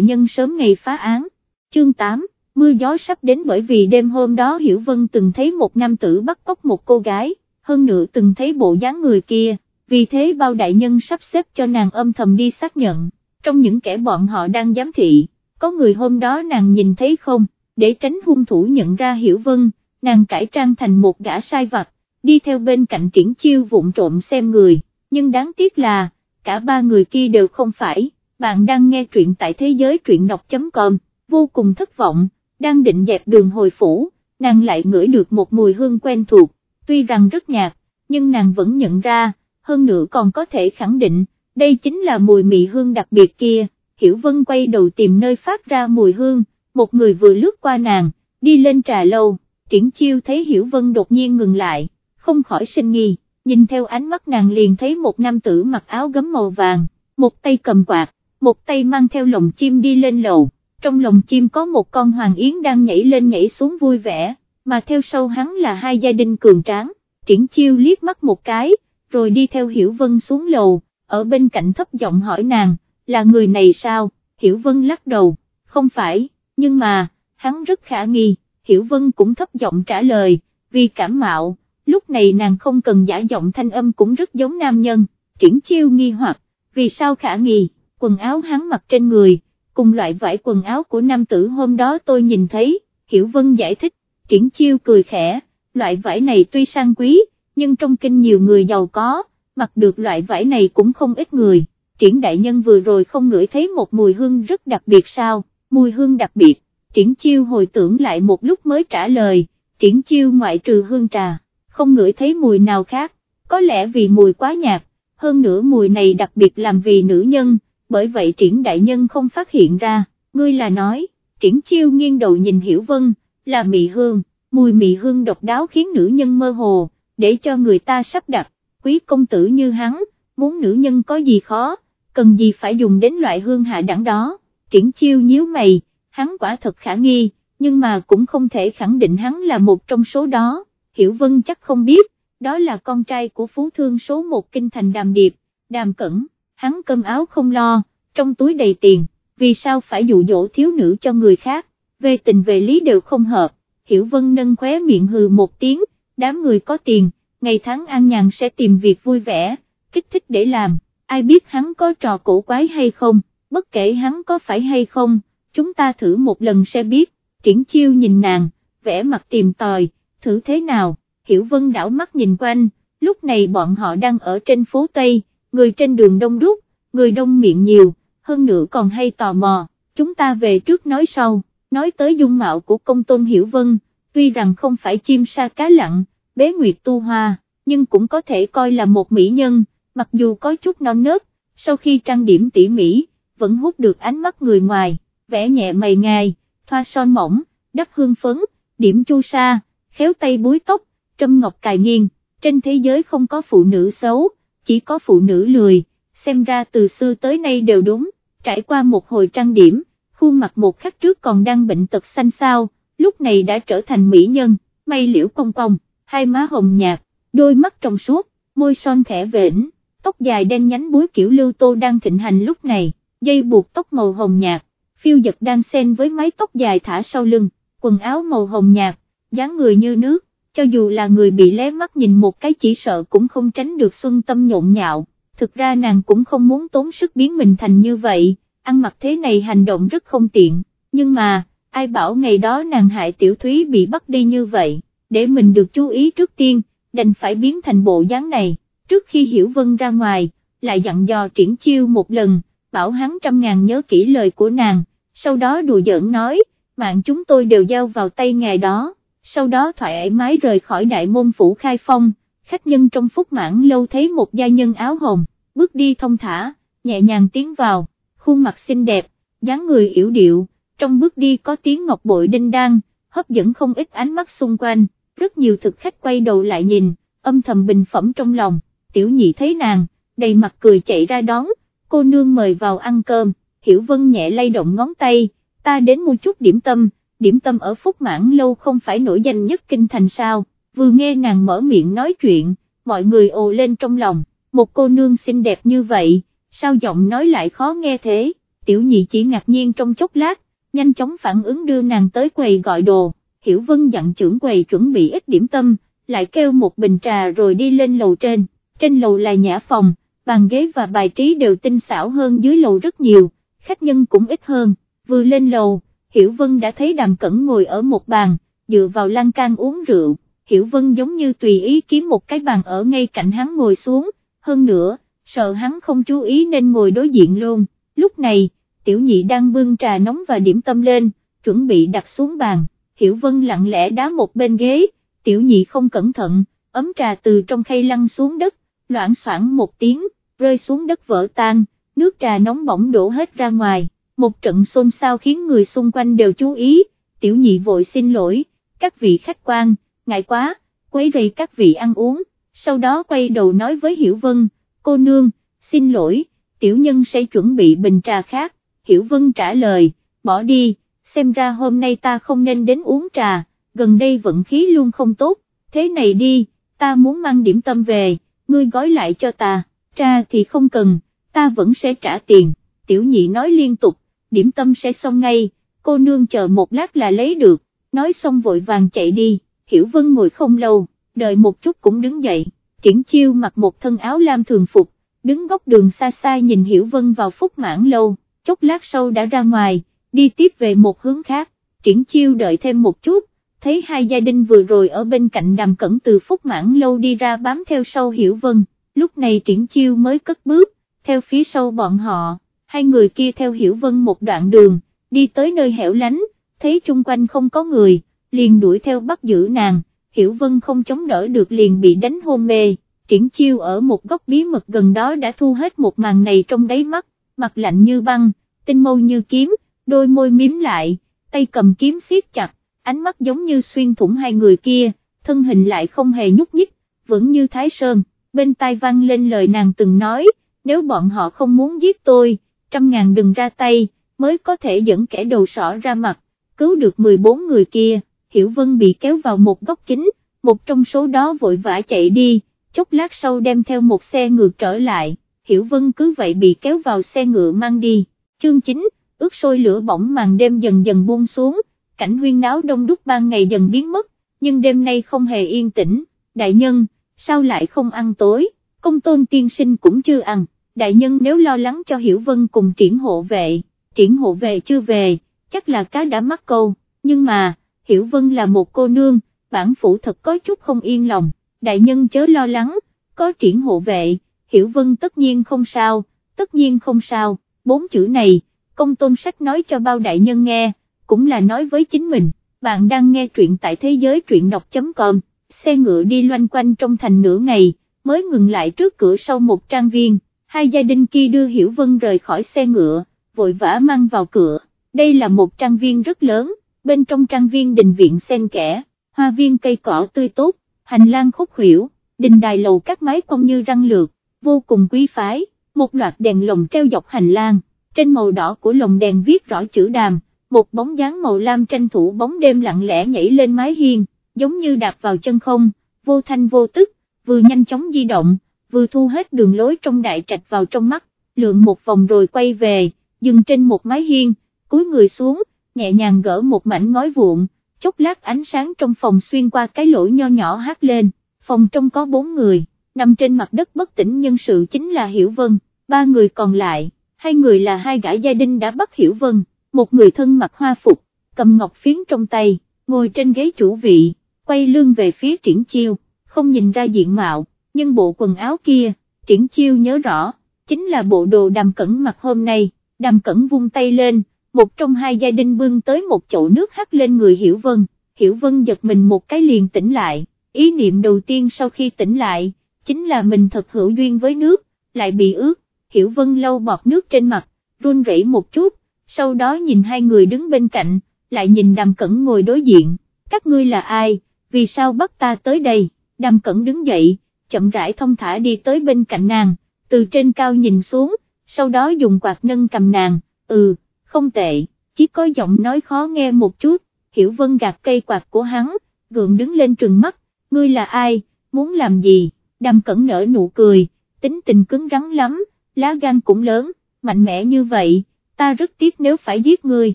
nhân sớm ngày phá án. Chương 8, mưa gió sắp đến bởi vì đêm hôm đó Hiểu Vân từng thấy một nam tử bắt cóc một cô gái, hơn nữa từng thấy bộ dáng người kia, vì thế bao đại nhân sắp xếp cho nàng âm thầm đi xác nhận, trong những kẻ bọn họ đang giám thị, có người hôm đó nàng nhìn thấy không, để tránh hung thủ nhận ra Hiểu Vân, nàng cải trang thành một gã sai vặt, đi theo bên cạnh triển chiêu vụng trộm xem người, nhưng đáng tiếc là, cả ba người kia đều không phải, bạn đang nghe truyện tại thế giới truyện đọc.com, vô cùng thất vọng, đang định dẹp đường hồi phủ, nàng lại ngửi được một mùi hương quen thuộc, tuy rằng rất nhạt, nhưng nàng vẫn nhận ra, hơn nữa còn có thể khẳng định, đây chính là mùi mị hương đặc biệt kia, Hiểu Vân quay đầu tìm nơi phát ra mùi hương, một người vừa lướt qua nàng, đi lên trà lâu, triển chiêu thấy Hiểu Vân đột nhiên ngừng lại, không khỏi sinh nghi, nhìn theo ánh mắt nàng liền thấy một nam tử mặc áo gấm màu vàng, một tay cầm quạt, một tay mang theo lồng chim đi lên lầu, trong lồng chim có một con hoàng yến đang nhảy lên nhảy xuống vui vẻ, mà theo sau hắn là hai gia đình cường tráng, triển chiêu liếc mắt một cái, rồi đi theo Hiểu Vân xuống lầu, ở bên cạnh thấp giọng hỏi nàng, là người này sao, Hiểu Vân lắc đầu, không phải, nhưng mà, hắn rất khả nghi, Hiểu Vân cũng thấp giọng trả lời, vì cảm mạo, lúc này nàng không cần giả giọng thanh âm cũng rất giống nam nhân, triển chiêu nghi hoặc, vì sao khả nghi, quần áo hắn mặc trên người, cùng loại vải quần áo của nam tử hôm đó tôi nhìn thấy, Hiểu Vân giải thích, triển chiêu cười khẽ, loại vải này tuy sang quý, nhưng trong kinh nhiều người giàu có, mặc được loại vải này cũng không ít người, triển đại nhân vừa rồi không ngửi thấy một mùi hương rất đặc biệt sao, mùi hương đặc biệt, triển chiêu hồi tưởng lại một lúc mới trả lời, triển chiêu ngoại trừ hương trà, không ngửi thấy mùi nào khác, có lẽ vì mùi quá nhạt, hơn nữa mùi này đặc biệt làm vì nữ nhân, bởi vậy triển đại nhân không phát hiện ra, ngươi là nói, triển chiêu nghiêng đầu nhìn hiểu vân, là mị hương, mùi mị hương độc đáo khiến nữ nhân mơ hồ, để cho người ta sắp đặt, quý công tử như hắn, muốn nữ nhân có gì khó, cần gì phải dùng đến loại hương hạ đẳng đó, triển chiêu nhíu mày, hắn quả thật khả nghi, nhưng mà cũng không thể khẳng định hắn là một trong số đó, Hiểu Vân chắc không biết, đó là con trai của phú thương số một kinh thành đàm điệp, đàm cẩn, hắn cơm áo không lo, trong túi đầy tiền, vì sao phải dụ dỗ thiếu nữ cho người khác, về tình về lý đều không hợp, Hiểu Vân nâng khóe miệng hừ một tiếng, đám người có tiền, ngày tháng an nhàn sẽ tìm việc vui vẻ, kích thích để làm, ai biết hắn có trò cổ quái hay không, bất kể hắn có phải hay không, chúng ta thử một lần sẽ biết, triển chiêu nhìn nàng, vẽ mặt tìm tòi, thử thế nào, hiểu vân đảo mắt nhìn quanh, lúc này bọn họ đang ở trên phố Tây, người trên đường đông đúc, người đông miệng nhiều, hơn nữa còn hay tò mò, chúng ta về trước nói sau, nói tới dung mạo của công tôn hiểu vân, tuy rằng không phải chim sa cá lặng, bế nguyệt tu hoa, nhưng cũng có thể coi là một mỹ nhân, mặc dù có chút non nớt, sau khi trang điểm tỉ mỉ, vẫn hút được ánh mắt người ngoài, vẽ nhẹ mày ngài, thoa son mỏng, đắp hương phấn, điểm chu sa, khéo tay búi tóc, trâm ngọc cài nghiêng, trên thế giới không có phụ nữ xấu, chỉ có phụ nữ lười, xem ra từ xưa tới nay đều đúng, trải qua một hồi trang điểm, khuôn mặt một khắc trước còn đang bệnh tật xanh xao, lúc này đã trở thành mỹ nhân, mây liễu cong cong, hai má hồng nhạt, đôi mắt trong suốt, môi son khẽ vểnh, tóc dài đen nhánh búi kiểu lưu tô đang thịnh hành lúc này, dây buộc tóc màu hồng nhạt, phiêu giật đang xen với mái tóc dài thả sau lưng, quần áo màu hồng nhạt, dáng người như nước, cho dù là người bị lé mắt nhìn một cái chỉ sợ cũng không tránh được xuân tâm nhộn nhạo, thực ra nàng cũng không muốn tốn sức biến mình thành như vậy, ăn mặc thế này hành động rất không tiện, nhưng mà, ai bảo ngày đó nàng hại tiểu thúy bị bắt đi như vậy, để mình được chú ý trước tiên, đành phải biến thành bộ dáng này, trước khi hiểu vân ra ngoài, lại dặn dò triển chiêu một lần, bảo hắn trăm ngàn nhớ kỹ lời của nàng, sau đó đùa giỡn nói, mạng chúng tôi đều giao vào tay ngài đó, sau đó thoải mái rời khỏi đại môn phủ khai phong, khách nhân trong phút mãn lâu thấy một gia nhân áo hồng, bước đi thông thả, nhẹ nhàng tiến vào, khuôn mặt xinh đẹp, dáng người yểu điệu, trong bước đi có tiếng ngọc bội đinh đan, hấp dẫn không ít ánh mắt xung quanh, rất nhiều thực khách quay đầu lại nhìn, âm thầm bình phẩm trong lòng, tiểu nhị thấy nàng, đầy mặt cười chạy ra đón, cô nương mời vào ăn cơm, hiểu vân nhẹ lay động ngón tay, ta đến mua chút điểm tâm, điểm tâm ở Phúc Mãn lâu không phải nổi danh nhất kinh thành sao, vừa nghe nàng mở miệng nói chuyện, mọi người ồ lên trong lòng, một cô nương xinh đẹp như vậy, sao giọng nói lại khó nghe thế, tiểu nhị chỉ ngạc nhiên trong chốc lát, nhanh chóng phản ứng đưa nàng tới quầy gọi đồ, Hiểu Vân dặn trưởng quầy chuẩn bị ít điểm tâm, lại kêu một bình trà rồi đi lên lầu trên, trên lầu là nhã phòng, bàn ghế và bài trí đều tinh xảo hơn dưới lầu rất nhiều, khách nhân cũng ít hơn, vừa lên lầu, Hiểu Vân đã thấy Đàm Cẩn ngồi ở một bàn, dựa vào lan can uống rượu, Hiểu Vân giống như tùy ý kiếm một cái bàn ở ngay cạnh hắn ngồi xuống, hơn nữa, sợ hắn không chú ý nên ngồi đối diện luôn, lúc này, tiểu nhị đang bưng trà nóng và điểm tâm lên, chuẩn bị đặt xuống bàn, Hiểu Vân lặng lẽ đá một bên ghế, tiểu nhị không cẩn thận, ấm trà từ trong khay lăn xuống đất, loãng soảng một tiếng, rơi xuống đất vỡ tan, nước trà nóng bỏng đổ hết ra ngoài, một trận xôn xao khiến người xung quanh đều chú ý, tiểu nhị vội xin lỗi, các vị khách quan, ngại quá, quấy rầy các vị ăn uống, sau đó quay đầu nói với Hiểu Vân, cô nương, xin lỗi, tiểu nhân sẽ chuẩn bị bình trà khác, Hiểu Vân trả lời, bỏ đi, xem ra hôm nay ta không nên đến uống trà, gần đây vận khí luôn không tốt, thế này đi, ta muốn mang điểm tâm về, ngươi gói lại cho ta, trà thì không cần, ta vẫn sẽ trả tiền, tiểu nhị nói liên tục, điểm tâm sẽ xong ngay, cô nương chờ một lát là lấy được, nói xong vội vàng chạy đi, Hiểu Vân ngồi không lâu, đợi một chút cũng đứng dậy, triển chiêu mặc một thân áo lam thường phục, đứng góc đường xa xa nhìn Hiểu Vân vào phút mãn lâu, chốc lát sau đã ra ngoài, đi tiếp về một hướng khác, triển chiêu đợi thêm một chút, thấy hai gia đình vừa rồi ở bên cạnh đàm cẩn từ phút mãn lâu đi ra bám theo sau Hiểu Vân, lúc này triển chiêu mới cất bước, theo phía sau bọn họ, hai người kia theo Hiểu Vân một đoạn đường, đi tới nơi hẻo lánh, thấy chung quanh không có người, liền đuổi theo bắt giữ nàng, Hiểu Vân không chống đỡ được liền bị đánh hôn mê, triển chiêu ở một góc bí mật gần đó đã thu hết một màn này trong đáy mắt, mặt lạnh như băng, tinh mâu như kiếm, đôi môi miếm lại, tay cầm kiếm siết chặt, ánh mắt giống như xuyên thủng hai người kia, thân hình lại không hề nhúc nhích, vẫn như thái sơn, bên tai vang lên lời nàng từng nói, nếu bọn họ không muốn giết tôi, trăm ngàn đừng ra tay, mới có thể dẫn kẻ đầu sỏ ra mặt, cứu được 14 người kia, Hiểu Vân bị kéo vào một góc kính, một trong số đó vội vã chạy đi, chốc lát sau đem theo một xe ngược trở lại, Hiểu Vân cứ vậy bị kéo vào xe ngựa mang đi, chương 9, ướt sôi lửa bỏng màn đêm dần dần buông xuống, cảnh huyên náo đông đúc ban ngày dần biến mất, nhưng đêm nay không hề yên tĩnh, đại nhân, sao lại không ăn tối, công tôn tiên sinh cũng chưa ăn, đại nhân nếu lo lắng cho Hiểu Vân cùng triển hộ vệ, triển hộ vệ chưa về, chắc là cá đã mắc câu, nhưng mà, Hiểu Vân là một cô nương, bản phủ thật có chút không yên lòng, đại nhân chớ lo lắng, có triển hộ vệ, Hiểu Vân tất nhiên không sao, tất nhiên không sao, bốn chữ này, công tôn sách nói cho bao đại nhân nghe, cũng là nói với chính mình, bạn đang nghe truyện tại thế giới truyện đọc.com, xe ngựa đi loanh quanh trong thành nửa ngày, mới ngừng lại trước cửa sau một trang viên, hai gia đình kia đưa Hiểu Vân rời khỏi xe ngựa, vội vã mang vào cửa, đây là một trang viên rất lớn, bên trong trang viên đình viện xen kẽ, hoa viên cây cỏ tươi tốt, hành lang khúc khuỷu, đình đài lầu các mái cong như răng lược, vô cùng quý phái, một loạt đèn lồng treo dọc hành lang, trên màu đỏ của lồng đèn viết rõ chữ đàm, một bóng dáng màu lam tranh thủ bóng đêm lặng lẽ nhảy lên mái hiên, giống như đạp vào chân không, vô thanh vô tức, vừa nhanh chóng di động, vừa thu hết đường lối trong đại trạch vào trong mắt, lượn một vòng rồi quay về, dừng trên một mái hiên, cúi người xuống, nhẹ nhàng gỡ một mảnh ngói vụn, chốc lát ánh sáng trong phòng xuyên qua cái lỗ nho nhỏ hát lên, phòng trong có bốn người, nằm trên mặt đất bất tỉnh nhân sự chính là Hiểu Vân, ba người còn lại, hai người là hai gã gia đình đã bắt Hiểu Vân, một người thân mặc hoa phục, cầm ngọc phiến trong tay, ngồi trên ghế chủ vị, quay lưng về phía triển chiêu, không nhìn ra diện mạo, nhưng bộ quần áo kia, triển chiêu nhớ rõ, chính là bộ đồ đàm cẩn mặc hôm nay, đàm cẩn vung tay lên, một trong hai gia đình bưng tới một chậu nước hắt lên người Hiểu Vân, Hiểu Vân giật mình một cái liền tỉnh lại, ý niệm đầu tiên sau khi tỉnh lại, chính là mình thật hữu duyên với nước, lại bị ướt, Hiểu Vân lâu bọt nước trên mặt, run rẩy một chút, sau đó nhìn hai người đứng bên cạnh, lại nhìn Đàm Cẩn ngồi đối diện, các ngươi là ai, vì sao bắt ta tới đây, Đàm Cẩn đứng dậy, chậm rãi thông thả đi tới bên cạnh nàng, từ trên cao nhìn xuống, sau đó dùng quạt nâng cầm nàng, ừ, không tệ, chỉ có giọng nói khó nghe một chút, Hiểu Vân gạt cây quạt của hắn, gượng đứng lên trừng mắt, ngươi là ai, muốn làm gì, Đàm Cẩn nở nụ cười, tính tình cứng rắn lắm, lá gan cũng lớn, mạnh mẽ như vậy, ta rất tiếc nếu phải giết ngươi,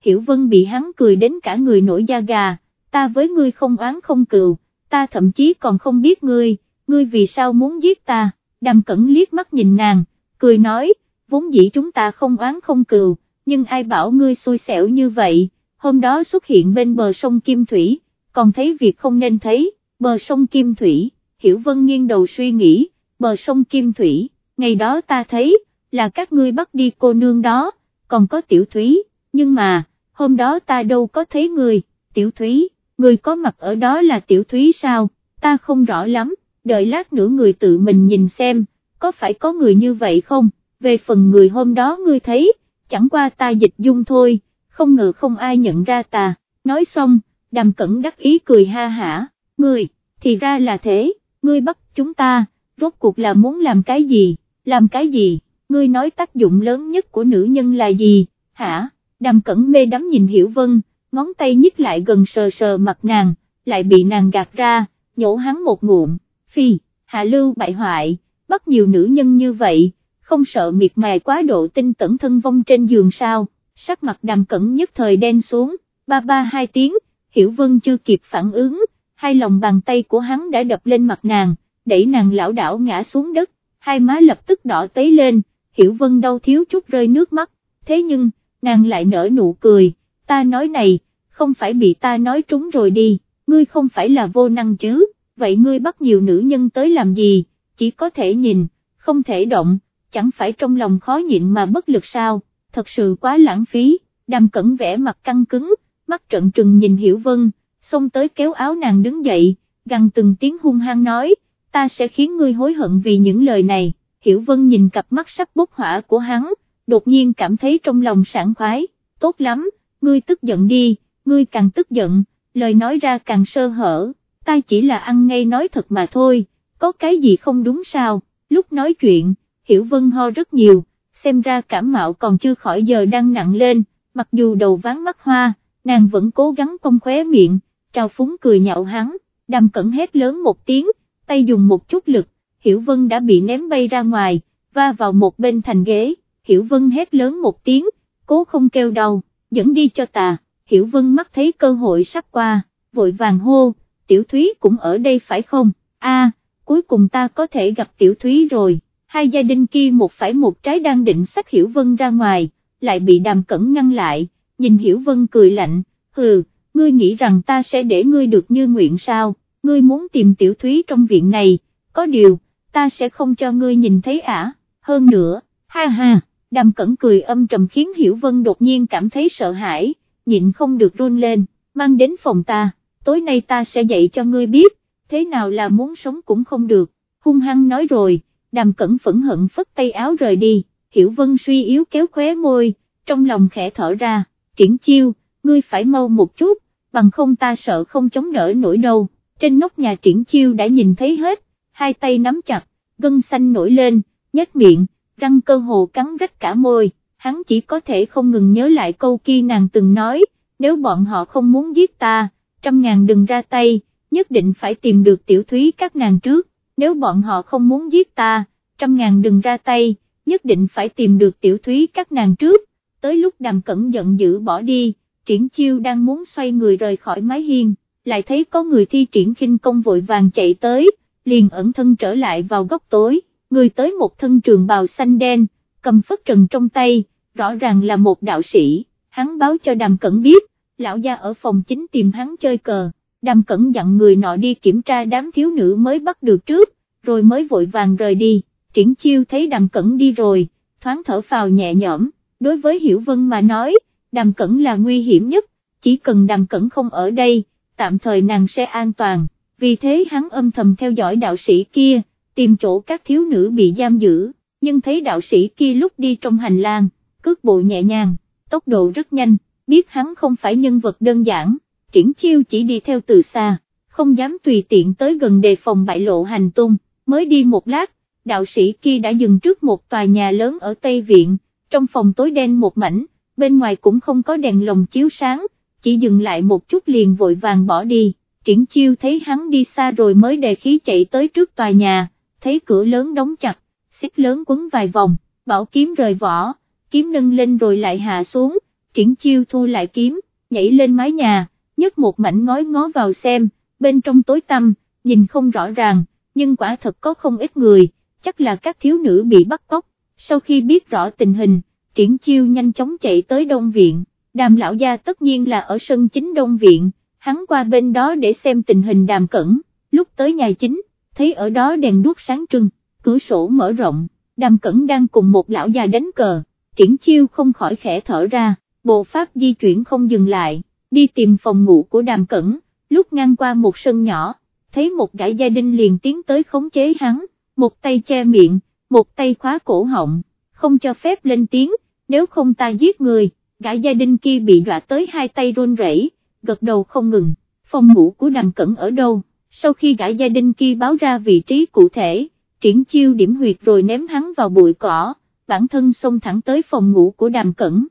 Hiểu Vân bị hắn cười đến cả người nổi da gà, ta với ngươi không oán không cừu, ta thậm chí còn không biết ngươi, ngươi vì sao muốn giết ta, đàm cẩn liếc mắt nhìn nàng, cười nói, vốn dĩ chúng ta không oán không cừu, nhưng ai bảo ngươi xui xẻo như vậy, hôm đó xuất hiện bên bờ sông Kim Thủy, còn thấy việc không nên thấy, bờ sông Kim Thủy, Hiểu Vân nghiêng đầu suy nghĩ, bờ sông Kim Thủy, ngày đó ta thấy, là các ngươi bắt đi cô nương đó, còn có tiểu thúy, nhưng mà, hôm đó ta đâu có thấy người, tiểu thúy, người có mặt ở đó là tiểu thúy sao, ta không rõ lắm, đợi lát nữa người tự mình nhìn xem, có phải có người như vậy không, về phần người hôm đó ngươi thấy, chẳng qua ta dịch dung thôi, không ngờ không ai nhận ra ta, nói xong, đàm cẩn đắc ý cười ha hả, ngươi, thì ra là thế, ngươi bắt chúng ta, rốt cuộc là muốn làm cái gì, làm cái gì, ngươi nói tác dụng lớn nhất của nữ nhân là gì, hả, đàm cẩn mê đắm nhìn Hiểu Vân, ngón tay nhích lại gần sờ sờ mặt nàng, lại bị nàng gạt ra, nhổ hắn một ngụm, phi, hạ lưu bại hoại, bắt nhiều nữ nhân như vậy, không sợ miệt mài quá độ tinh tẩn thân vong trên giường sao, sắc mặt đàm cẩn nhất thời đen xuống, ba ba hai tiếng, Hiểu Vân chưa kịp phản ứng, hai lòng bàn tay của hắn đã đập lên mặt nàng, đẩy nàng lão đảo ngã xuống đất, hai má lập tức đỏ tấy lên, Hiểu Vân đau thiếu chút rơi nước mắt, thế nhưng, nàng lại nở nụ cười, ta nói này, không phải bị ta nói trúng rồi đi, ngươi không phải là vô năng chứ, vậy ngươi bắt nhiều nữ nhân tới làm gì, chỉ có thể nhìn, không thể động, chẳng phải trong lòng khó nhịn mà bất lực sao, thật sự quá lãng phí, đàm cẩn vẽ mặt căng cứng, mắt trận trừng nhìn Hiểu Vân, xông tới kéo áo nàng đứng dậy, gằn từng tiếng hung hăng nói, ta sẽ khiến ngươi hối hận vì những lời này, Hiểu Vân nhìn cặp mắt sắc bốc hỏa của hắn, đột nhiên cảm thấy trong lòng sảng khoái, tốt lắm, ngươi tức giận đi, ngươi càng tức giận, lời nói ra càng sơ hở, ta chỉ là ăn ngay nói thật mà thôi, có cái gì không đúng sao, lúc nói chuyện, Hiểu Vân ho rất nhiều, xem ra cảm mạo còn chưa khỏi giờ đang nặng lên, mặc dù đầu ván mắt hoa, nàng vẫn cố gắng cong khóe miệng, trào phúng cười nhạo hắn, đàm cẩn hét lớn một tiếng, tay dùng một chút lực, Hiểu Vân đã bị ném bay ra ngoài, va vào một bên thành ghế, Hiểu Vân hét lớn một tiếng, cố không kêu đau, dẫn đi cho ta, Hiểu Vân mắt thấy cơ hội sắp qua, vội vàng hô, Tiểu Thúy cũng ở đây phải không, a, cuối cùng ta có thể gặp Tiểu Thúy rồi, hai gia đình kia một phải một trái đang định sách Hiểu Vân ra ngoài, lại bị đàm cẩn ngăn lại, nhìn Hiểu Vân cười lạnh, hừ, ngươi nghĩ rằng ta sẽ để ngươi được như nguyện sao, ngươi muốn tìm Tiểu Thúy trong viện này, có điều, ta sẽ không cho ngươi nhìn thấy ả, hơn nữa, ha ha, đàm cẩn cười âm trầm khiến Hiểu Vân đột nhiên cảm thấy sợ hãi, nhịn không được run lên, mang đến phòng ta, tối nay ta sẽ dạy cho ngươi biết, thế nào là muốn sống cũng không được, hung hăng nói rồi, đàm cẩn phẫn hận phất tay áo rời đi, Hiểu Vân suy yếu kéo khóe môi, trong lòng khẽ thở ra, triển chiêu, ngươi phải mau một chút, bằng không ta sợ không chống đỡ nổi đâu, trên nóc nhà triển chiêu đã nhìn thấy hết, hai tay nắm chặt, gân xanh nổi lên, nhếch miệng, răng cơ hồ cắn rách cả môi, hắn chỉ có thể không ngừng nhớ lại câu kia nàng từng nói, nếu bọn họ không muốn giết ta, trăm ngàn đừng ra tay, nhất định phải tìm được tiểu thúy các nàng trước, nếu bọn họ không muốn giết ta, trăm ngàn đừng ra tay, nhất định phải tìm được tiểu thúy các nàng trước, tới lúc đàm cẩn giận dữ bỏ đi, triển chiêu đang muốn xoay người rời khỏi mái hiên, lại thấy có người thi triển khinh công vội vàng chạy tới, liền ẩn thân trở lại vào góc tối, người tới một thân trường bào xanh đen, cầm phất trần trong tay, rõ ràng là một đạo sĩ, hắn báo cho đàm cẩn biết, lão gia ở phòng chính tìm hắn chơi cờ, đàm cẩn dặn người nọ đi kiểm tra đám thiếu nữ mới bắt được trước, rồi mới vội vàng rời đi, triển chiêu thấy đàm cẩn đi rồi, thoáng thở phào nhẹ nhõm, đối với Hiểu Vân mà nói, đàm cẩn là nguy hiểm nhất, chỉ cần đàm cẩn không ở đây, tạm thời nàng sẽ an toàn, vì thế hắn âm thầm theo dõi đạo sĩ kia, tìm chỗ các thiếu nữ bị giam giữ, nhưng thấy đạo sĩ kia lúc đi trong hành lang, cước bộ nhẹ nhàng, tốc độ rất nhanh, biết hắn không phải nhân vật đơn giản, triển chiêu chỉ đi theo từ xa, không dám tùy tiện tới gần đề phòng bại lộ hành tung, mới đi một lát, đạo sĩ kia đã dừng trước một tòa nhà lớn ở Tây Viện, trong phòng tối đen một mảnh, bên ngoài cũng không có đèn lồng chiếu sáng, chỉ dừng lại một chút liền vội vàng bỏ đi, triển chiêu thấy hắn đi xa rồi mới đề khí chạy tới trước tòa nhà, thấy cửa lớn đóng chặt, xích lớn quấn vài vòng, bảo kiếm rời vỏ, kiếm nâng lên rồi lại hạ xuống, triển chiêu thu lại kiếm, nhảy lên mái nhà, nhấc một mảnh ngói ngó vào xem, bên trong tối tăm, nhìn không rõ ràng, nhưng quả thật có không ít người, chắc là các thiếu nữ bị bắt cóc, sau khi biết rõ tình hình, triển chiêu nhanh chóng chạy tới Đông Viện, đàm lão gia tất nhiên là ở sân chính Đông Viện, hắn qua bên đó để xem tình hình đàm cẩn, lúc tới nhà chính, thấy ở đó đèn đuốc sáng trưng, cửa sổ mở rộng, đàm cẩn đang cùng một lão già đánh cờ, triển chiêu không khỏi khẽ thở ra, bộ pháp di chuyển không dừng lại, đi tìm phòng ngủ của đàm cẩn, lúc ngang qua một sân nhỏ, thấy một gã gia đình liền tiến tới khống chế hắn, một tay che miệng, một tay khóa cổ họng, không cho phép lên tiếng, nếu không ta giết người, gã gia đình kia bị dọa tới hai tay run rẩy, gật đầu không ngừng, phòng ngủ của đàm cẩn ở đâu, sau khi gã gia đình kia báo ra vị trí cụ thể, triển chiêu điểm huyệt rồi ném hắn vào bụi cỏ, bản thân xông thẳng tới phòng ngủ của đàm cẩn.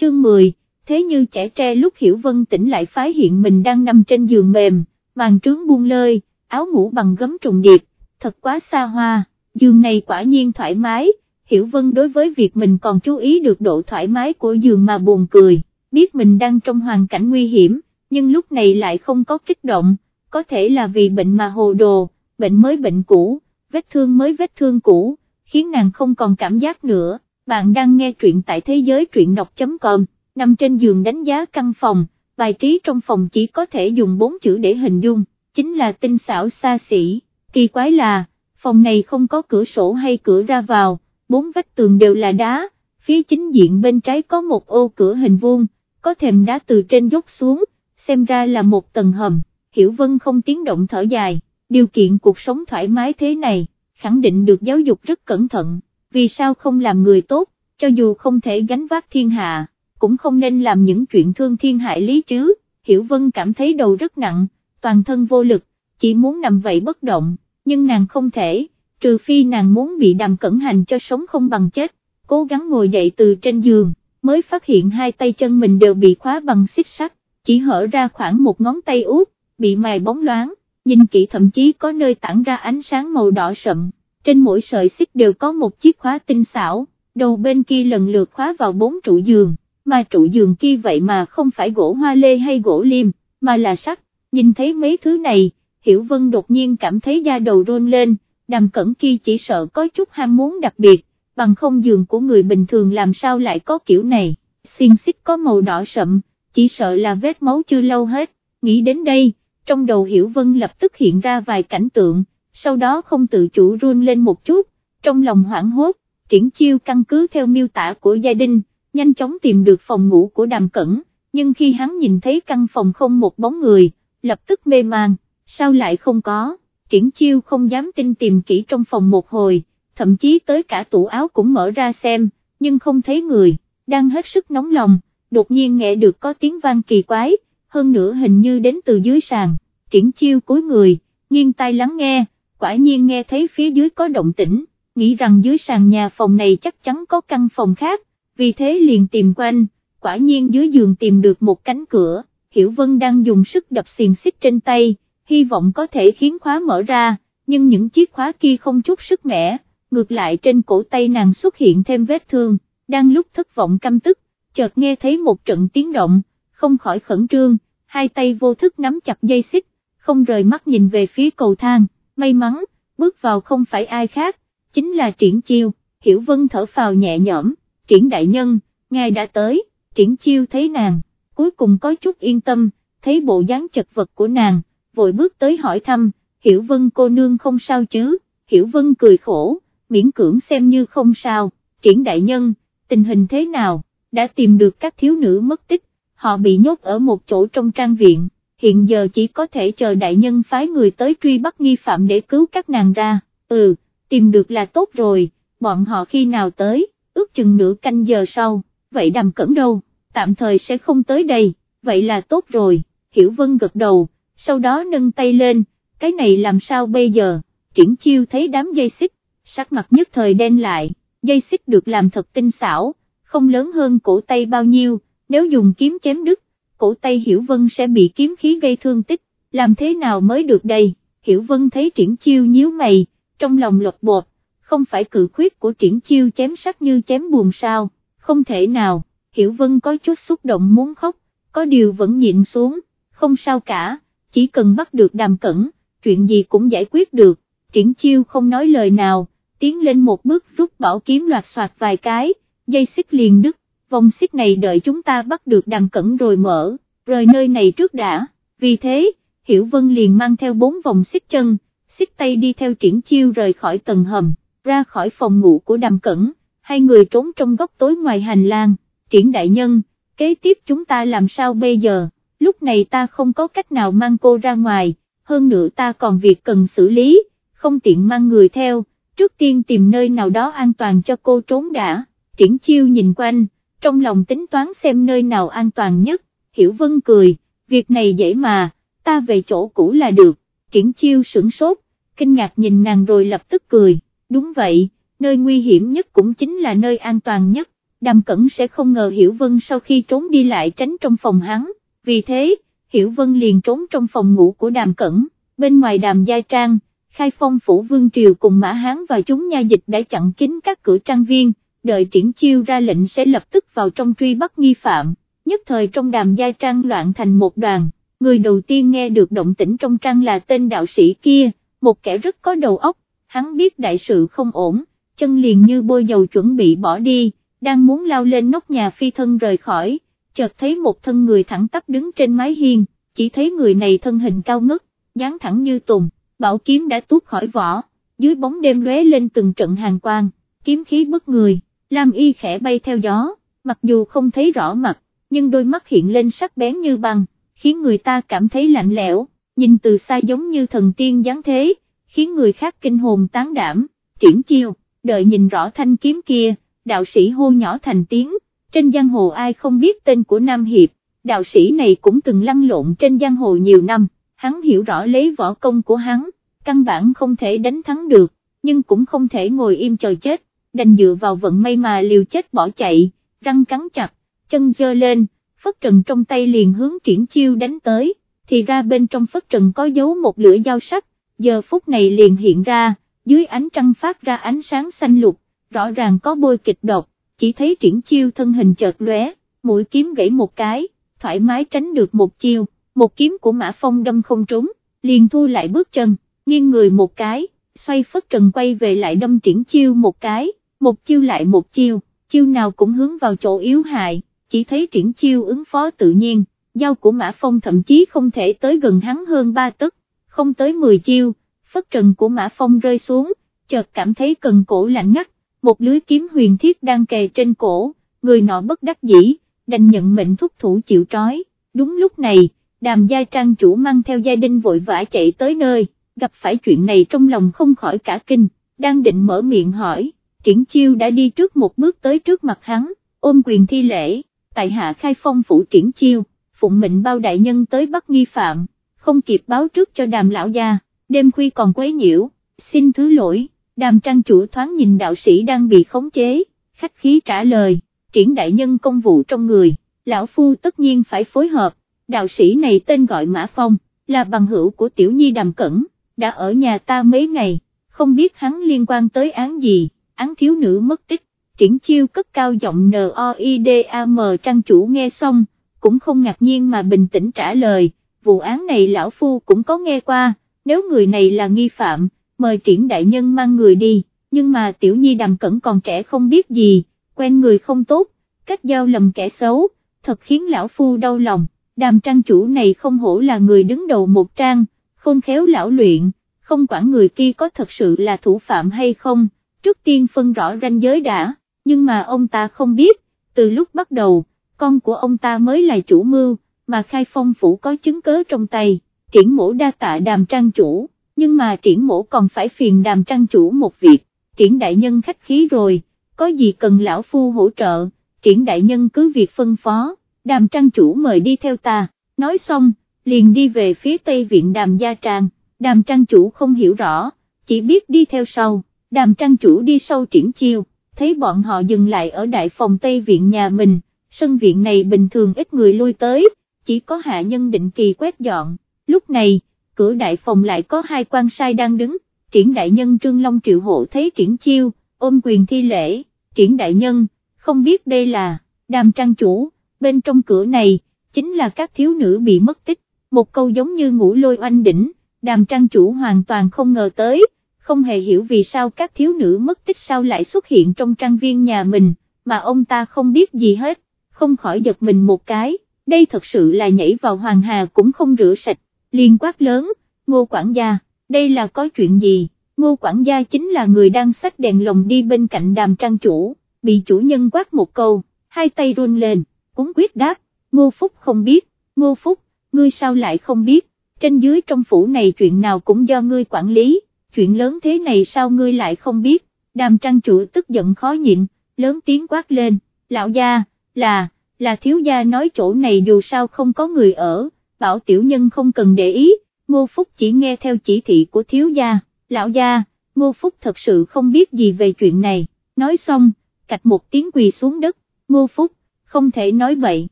Chương 10, thế như trẻ tre lúc Hiểu Vân tỉnh lại phái hiện mình đang nằm trên giường mềm, màn trướng buông lơi, áo ngủ bằng gấm trùng điệp, thật quá xa hoa, giường này quả nhiên thoải mái, Hiểu Vân đối với việc mình còn chú ý được độ thoải mái của giường mà buồn cười, biết mình đang trong hoàn cảnh nguy hiểm, nhưng lúc này lại không có kích động, có thể là vì bệnh mà hồ đồ, bệnh mới bệnh cũ, vết thương mới vết thương cũ, khiến nàng không còn cảm giác nữa. Bạn đang nghe truyện tại thế giới truyện đọc.com, nằm trên giường đánh giá căn phòng, bài trí trong phòng chỉ có thể dùng bốn chữ để hình dung, chính là tinh xảo xa xỉ, kỳ quái là, phòng này không có cửa sổ hay cửa ra vào, bốn vách tường đều là đá, phía chính diện bên trái có một ô cửa hình vuông, có thềm đá từ trên dốc xuống, xem ra là một tầng hầm, Hiểu Vân không tiếng động thở dài, điều kiện cuộc sống thoải mái thế này, khẳng định được giáo dục rất cẩn thận, vì sao không làm người tốt, cho dù không thể gánh vác thiên hạ, cũng không nên làm những chuyện thương thiên hại lý chứ, Hiểu Vân cảm thấy đầu rất nặng, toàn thân vô lực, chỉ muốn nằm vậy bất động, nhưng nàng không thể, trừ phi nàng muốn bị đàm cẩn hành cho sống không bằng chết, cố gắng ngồi dậy từ trên giường, mới phát hiện hai tay chân mình đều bị khóa bằng xích sắt, chỉ hở ra khoảng một ngón tay út, bị mài bóng loáng, nhìn kỹ thậm chí có nơi tản ra ánh sáng màu đỏ sậm, trên mỗi sợi xích đều có một chiếc khóa tinh xảo, đầu bên kia lần lượt khóa vào bốn trụ giường, mà trụ giường kia vậy mà không phải gỗ hoa lê hay gỗ liêm, mà là sắt, nhìn thấy mấy thứ này, Hiểu Vân đột nhiên cảm thấy da đầu rôn lên, đàm cẩn kia chỉ sợ có chút ham muốn đặc biệt, bằng không giường của người bình thường làm sao lại có kiểu này, xiên xích có màu đỏ sậm, chỉ sợ là vết máu chưa lâu hết, nghĩ đến đây, trong đầu Hiểu Vân lập tức hiện ra vài cảnh tượng, sau đó không tự chủ run lên một chút, trong lòng hoảng hốt, triển chiêu căn cứ theo miêu tả của gia đình, nhanh chóng tìm được phòng ngủ của đàm cẩn, nhưng khi hắn nhìn thấy căn phòng không một bóng người, lập tức mê man, sao lại không có, triển chiêu không dám tin tìm kỹ trong phòng một hồi, thậm chí tới cả tủ áo cũng mở ra xem, nhưng không thấy người, đang hết sức nóng lòng, đột nhiên nghe được có tiếng vang kỳ quái, hơn nữa hình như đến từ dưới sàn, triển chiêu cúi người, nghiêng tai lắng nghe, quả nhiên nghe thấy phía dưới có động tĩnh, nghĩ rằng dưới sàn nhà phòng này chắc chắn có căn phòng khác, vì thế liền tìm quanh, quả nhiên dưới giường tìm được một cánh cửa, Hiểu Vân đang dùng sức đập xiềng xích trên tay, hy vọng có thể khiến khóa mở ra, nhưng những chiếc khóa kia không chút sức mẻ, ngược lại trên cổ tay nàng xuất hiện thêm vết thương, đang lúc thất vọng căm tức, chợt nghe thấy một trận tiếng động, không khỏi khẩn trương, hai tay vô thức nắm chặt dây xích, không rời mắt nhìn về phía cầu thang, may mắn, bước vào không phải ai khác, chính là triển chiêu, hiểu vân thở phào nhẹ nhõm, triển đại nhân, ngài đã tới, triển chiêu thấy nàng, cuối cùng có chút yên tâm, thấy bộ dáng chật vật của nàng, vội bước tới hỏi thăm, hiểu vân cô nương không sao chứ, hiểu vân cười khổ, miễn cưỡng xem như không sao, triển đại nhân, tình hình thế nào, đã tìm được các thiếu nữ mất tích, họ bị nhốt ở một chỗ trong trang viện, hiện giờ chỉ có thể chờ đại nhân phái người tới truy bắt nghi phạm để cứu các nàng ra, ừ, tìm được là tốt rồi, bọn họ khi nào tới, ước chừng nửa canh giờ sau, vậy đàm cẩn đâu, tạm thời sẽ không tới đây, vậy là tốt rồi, Hiểu Vân gật đầu, sau đó nâng tay lên, cái này làm sao bây giờ, triển chiêu thấy đám dây xích, sắc mặt nhất thời đen lại, dây xích được làm thật tinh xảo, không lớn hơn cổ tay bao nhiêu, nếu dùng kiếm chém đứt, cổ tay Hiểu Vân sẽ bị kiếm khí gây thương tích, làm thế nào mới được đây, Hiểu Vân thấy triển chiêu nhíu mày, trong lòng lột bột, không phải cự khuyết của triển chiêu chém sắc như chém buồn sao, không thể nào, Hiểu Vân có chút xúc động muốn khóc, có điều vẫn nhịn xuống, không sao cả, chỉ cần bắt được đàm cẩn, chuyện gì cũng giải quyết được, triển chiêu không nói lời nào, tiến lên một bước rút bảo kiếm loạt soạt vài cái, dây xích liền đứt, vòng xích này đợi chúng ta bắt được đàm cẩn rồi mở, rời nơi này trước đã, vì thế, Hiểu Vân liền mang theo bốn vòng xích chân, xích tay đi theo triển chiêu rời khỏi tầng hầm, ra khỏi phòng ngủ của đàm cẩn, hai người trốn trong góc tối ngoài hành lang, triển đại nhân, kế tiếp chúng ta làm sao bây giờ, lúc này ta không có cách nào mang cô ra ngoài, hơn nữa ta còn việc cần xử lý, không tiện mang người theo, trước tiên tìm nơi nào đó an toàn cho cô trốn đã, triển chiêu nhìn quanh, trong lòng tính toán xem nơi nào an toàn nhất, hiểu vân cười, việc này dễ mà, ta về chỗ cũ là được, triển chiêu sửng sốt, kinh ngạc nhìn nàng rồi lập tức cười, đúng vậy, nơi nguy hiểm nhất cũng chính là nơi an toàn nhất, đàm cẩn sẽ không ngờ hiểu vân sau khi trốn đi lại tránh trong phòng hắn, vì thế, hiểu vân liền trốn trong phòng ngủ của đàm cẩn, bên ngoài đàm gia trang, khai phong phủ vương triều cùng Mã Hán và chúng nha dịch đã chặn kín các cửa trang viên, đợi triển chiêu ra lệnh sẽ lập tức vào trong truy bắt nghi phạm, nhất thời trong đàm gia trang loạn thành một đoàn, người đầu tiên nghe được động tĩnh trong trang là tên đạo sĩ kia, một kẻ rất có đầu óc, hắn biết đại sự không ổn, chân liền như bôi dầu chuẩn bị bỏ đi, đang muốn lao lên nóc nhà phi thân rời khỏi, chợt thấy một thân người thẳng tắp đứng trên mái hiên, chỉ thấy người này thân hình cao ngất, dáng thẳng như tùng, bảo kiếm đã tuốt khỏi vỏ, dưới bóng đêm lóe lên từng trận hàng quang, kiếm khí bức người, Lam y khẽ bay theo gió, mặc dù không thấy rõ mặt, nhưng đôi mắt hiện lên sắc bén như băng, khiến người ta cảm thấy lạnh lẽo, nhìn từ xa giống như thần tiên dáng thế, khiến người khác kinh hồn tán đảm, triển chiêu, đợi nhìn rõ thanh kiếm kia, đạo sĩ hô nhỏ thành tiếng, trên giang hồ ai không biết tên của Nam Hiệp, đạo sĩ này cũng từng lăn lộn trên giang hồ nhiều năm, hắn hiểu rõ lấy võ công của hắn, căn bản không thể đánh thắng được, nhưng cũng không thể ngồi im chờ chết, đành dựa vào vận may mà liều chết bỏ chạy, răng cắn chặt, chân dơ lên, phất trần trong tay liền hướng triển chiêu đánh tới, thì ra bên trong phất trần có dấu một lưỡi dao sắc, giờ phút này liền hiện ra, dưới ánh trăng phát ra ánh sáng xanh lục, rõ ràng có bôi kịch độc, chỉ thấy triển chiêu thân hình chợt lóe, mũi kiếm gãy một cái, thoải mái tránh được một chiêu, một kiếm của Mã Phong đâm không trúng, liền thu lại bước chân, nghiêng người một cái, xoay phất trần quay về lại đâm triển chiêu một cái, một chiêu lại một chiêu, chiêu nào cũng hướng vào chỗ yếu hại, chỉ thấy triển chiêu ứng phó tự nhiên, dao của Mã Phong thậm chí không thể tới gần hắn hơn ba tấc, không tới 10 chiêu, phất trần của Mã Phong rơi xuống, chợt cảm thấy cần cổ lạnh ngắt, một lưới kiếm huyền thiết đang kề trên cổ, người nọ bất đắc dĩ, đành nhận mệnh thúc thủ chịu trói, đúng lúc này, đàm gia trang chủ mang theo gia đình vội vã chạy tới nơi, gặp phải chuyện này trong lòng không khỏi cả kinh, đang định mở miệng hỏi, triển chiêu đã đi trước một bước tới trước mặt hắn, ôm quyền thi lễ, tại hạ khai phong phủ triển chiêu, phụng mệnh bao đại nhân tới bắt nghi phạm, không kịp báo trước cho đàm lão gia, đêm khuya còn quấy nhiễu, xin thứ lỗi, đàm trang chủ thoáng nhìn đạo sĩ đang bị khống chế, khách khí trả lời, triển đại nhân công vụ trong người, lão phu tất nhiên phải phối hợp, đạo sĩ này tên gọi Mã Phong, là bằng hữu của tiểu nhi đàm cẩn, đã ở nhà ta mấy ngày, không biết hắn liên quan tới án gì, án thiếu nữ mất tích, triển chiêu cất cao giọng N-O-I-D-A-M trang chủ nghe xong, cũng không ngạc nhiên mà bình tĩnh trả lời, vụ án này lão phu cũng có nghe qua, nếu người này là nghi phạm, mời triển đại nhân mang người đi, nhưng mà tiểu nhi đàm cẩn còn trẻ không biết gì, quen người không tốt, cách giao lầm kẻ xấu, thật khiến lão phu đau lòng, đàm trang chủ này không hổ là người đứng đầu một trang, khôn khéo lão luyện, không quản người kia có thật sự là thủ phạm hay không, trước tiên phân rõ ranh giới đã, nhưng mà ông ta không biết, từ lúc bắt đầu, con của ông ta mới là chủ mưu, mà khai phong phủ có chứng cớ trong tay, triển mổ đa tạ đàm trang chủ, nhưng mà triển mổ còn phải phiền đàm trang chủ một việc, triển đại nhân khách khí rồi, có gì cần lão phu hỗ trợ, triển đại nhân cứ việc phân phó, đàm trang chủ mời đi theo ta, nói xong, liền đi về phía tây viện đàm gia trang, đàm trang chủ không hiểu rõ, chỉ biết đi theo sau, đàm trang chủ đi sau triển chiêu, thấy bọn họ dừng lại ở đại phòng tây viện nhà mình, sân viện này bình thường ít người lui tới, chỉ có hạ nhân định kỳ quét dọn, lúc này, cửa đại phòng lại có hai quan sai đang đứng, triển đại nhân Trương Long Triệu Hộ thấy triển chiêu, ôm quyền thi lễ, triển đại nhân, không biết đây là, đàm trang chủ, bên trong cửa này, chính là các thiếu nữ bị mất tích, một câu giống như ngủ lôi oanh đỉnh, đàm trang chủ hoàn toàn không ngờ tới, không hề hiểu vì sao các thiếu nữ mất tích sao lại xuất hiện trong trang viên nhà mình, mà ông ta không biết gì hết, không khỏi giật mình một cái, đây thật sự là nhảy vào hoàng hà cũng không rửa sạch, liên quát lớn, ngô quản gia, đây là có chuyện gì, ngô quản gia chính là người đang xách đèn lồng đi bên cạnh đàm trang chủ, bị chủ nhân quát một câu, hai tay run lên, cũng quyết đáp, ngô phúc không biết, ngô phúc, ngươi sao lại không biết, trên dưới trong phủ này chuyện nào cũng do ngươi quản lý, chuyện lớn thế này sao ngươi lại không biết, đàm trang chủ tức giận khó nhịn, lớn tiếng quát lên, lão gia, là, là thiếu gia nói chỗ này dù sao không có người ở, bảo tiểu nhân không cần để ý, ngô phúc chỉ nghe theo chỉ thị của thiếu gia, lão gia, ngô phúc thật sự không biết gì về chuyện này, nói xong, cạch một tiếng quỳ xuống đất, ngô phúc, không thể nói bậy,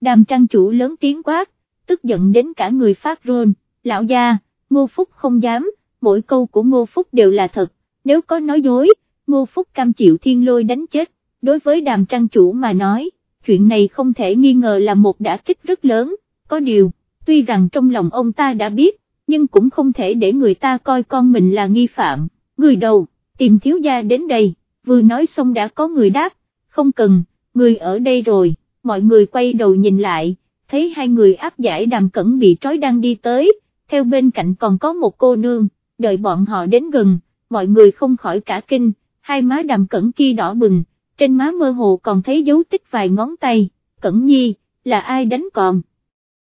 đàm trang chủ lớn tiếng quát, tức giận đến cả người phát rôn, lão gia, ngô phúc không dám, mỗi câu của Ngô Phúc đều là thật, nếu có nói dối, Ngô Phúc cam chịu thiên lôi đánh chết, đối với đàm trang chủ mà nói, chuyện này không thể nghi ngờ là một đả kích rất lớn, có điều, tuy rằng trong lòng ông ta đã biết, nhưng cũng không thể để người ta coi con mình là nghi phạm, người đầu, tìm thiếu gia đến đây, vừa nói xong đã có người đáp, không cần, người ở đây rồi, mọi người quay đầu nhìn lại, thấy hai người áp giải đàm cẩn bị trói đang đi tới, theo bên cạnh còn có một cô nương, đợi bọn họ đến gần, mọi người không khỏi cả kinh, hai má đàm cẩn kia đỏ bừng, trên má mơ hồ còn thấy dấu tích vài ngón tay, cẩn nhi, là ai đánh còn.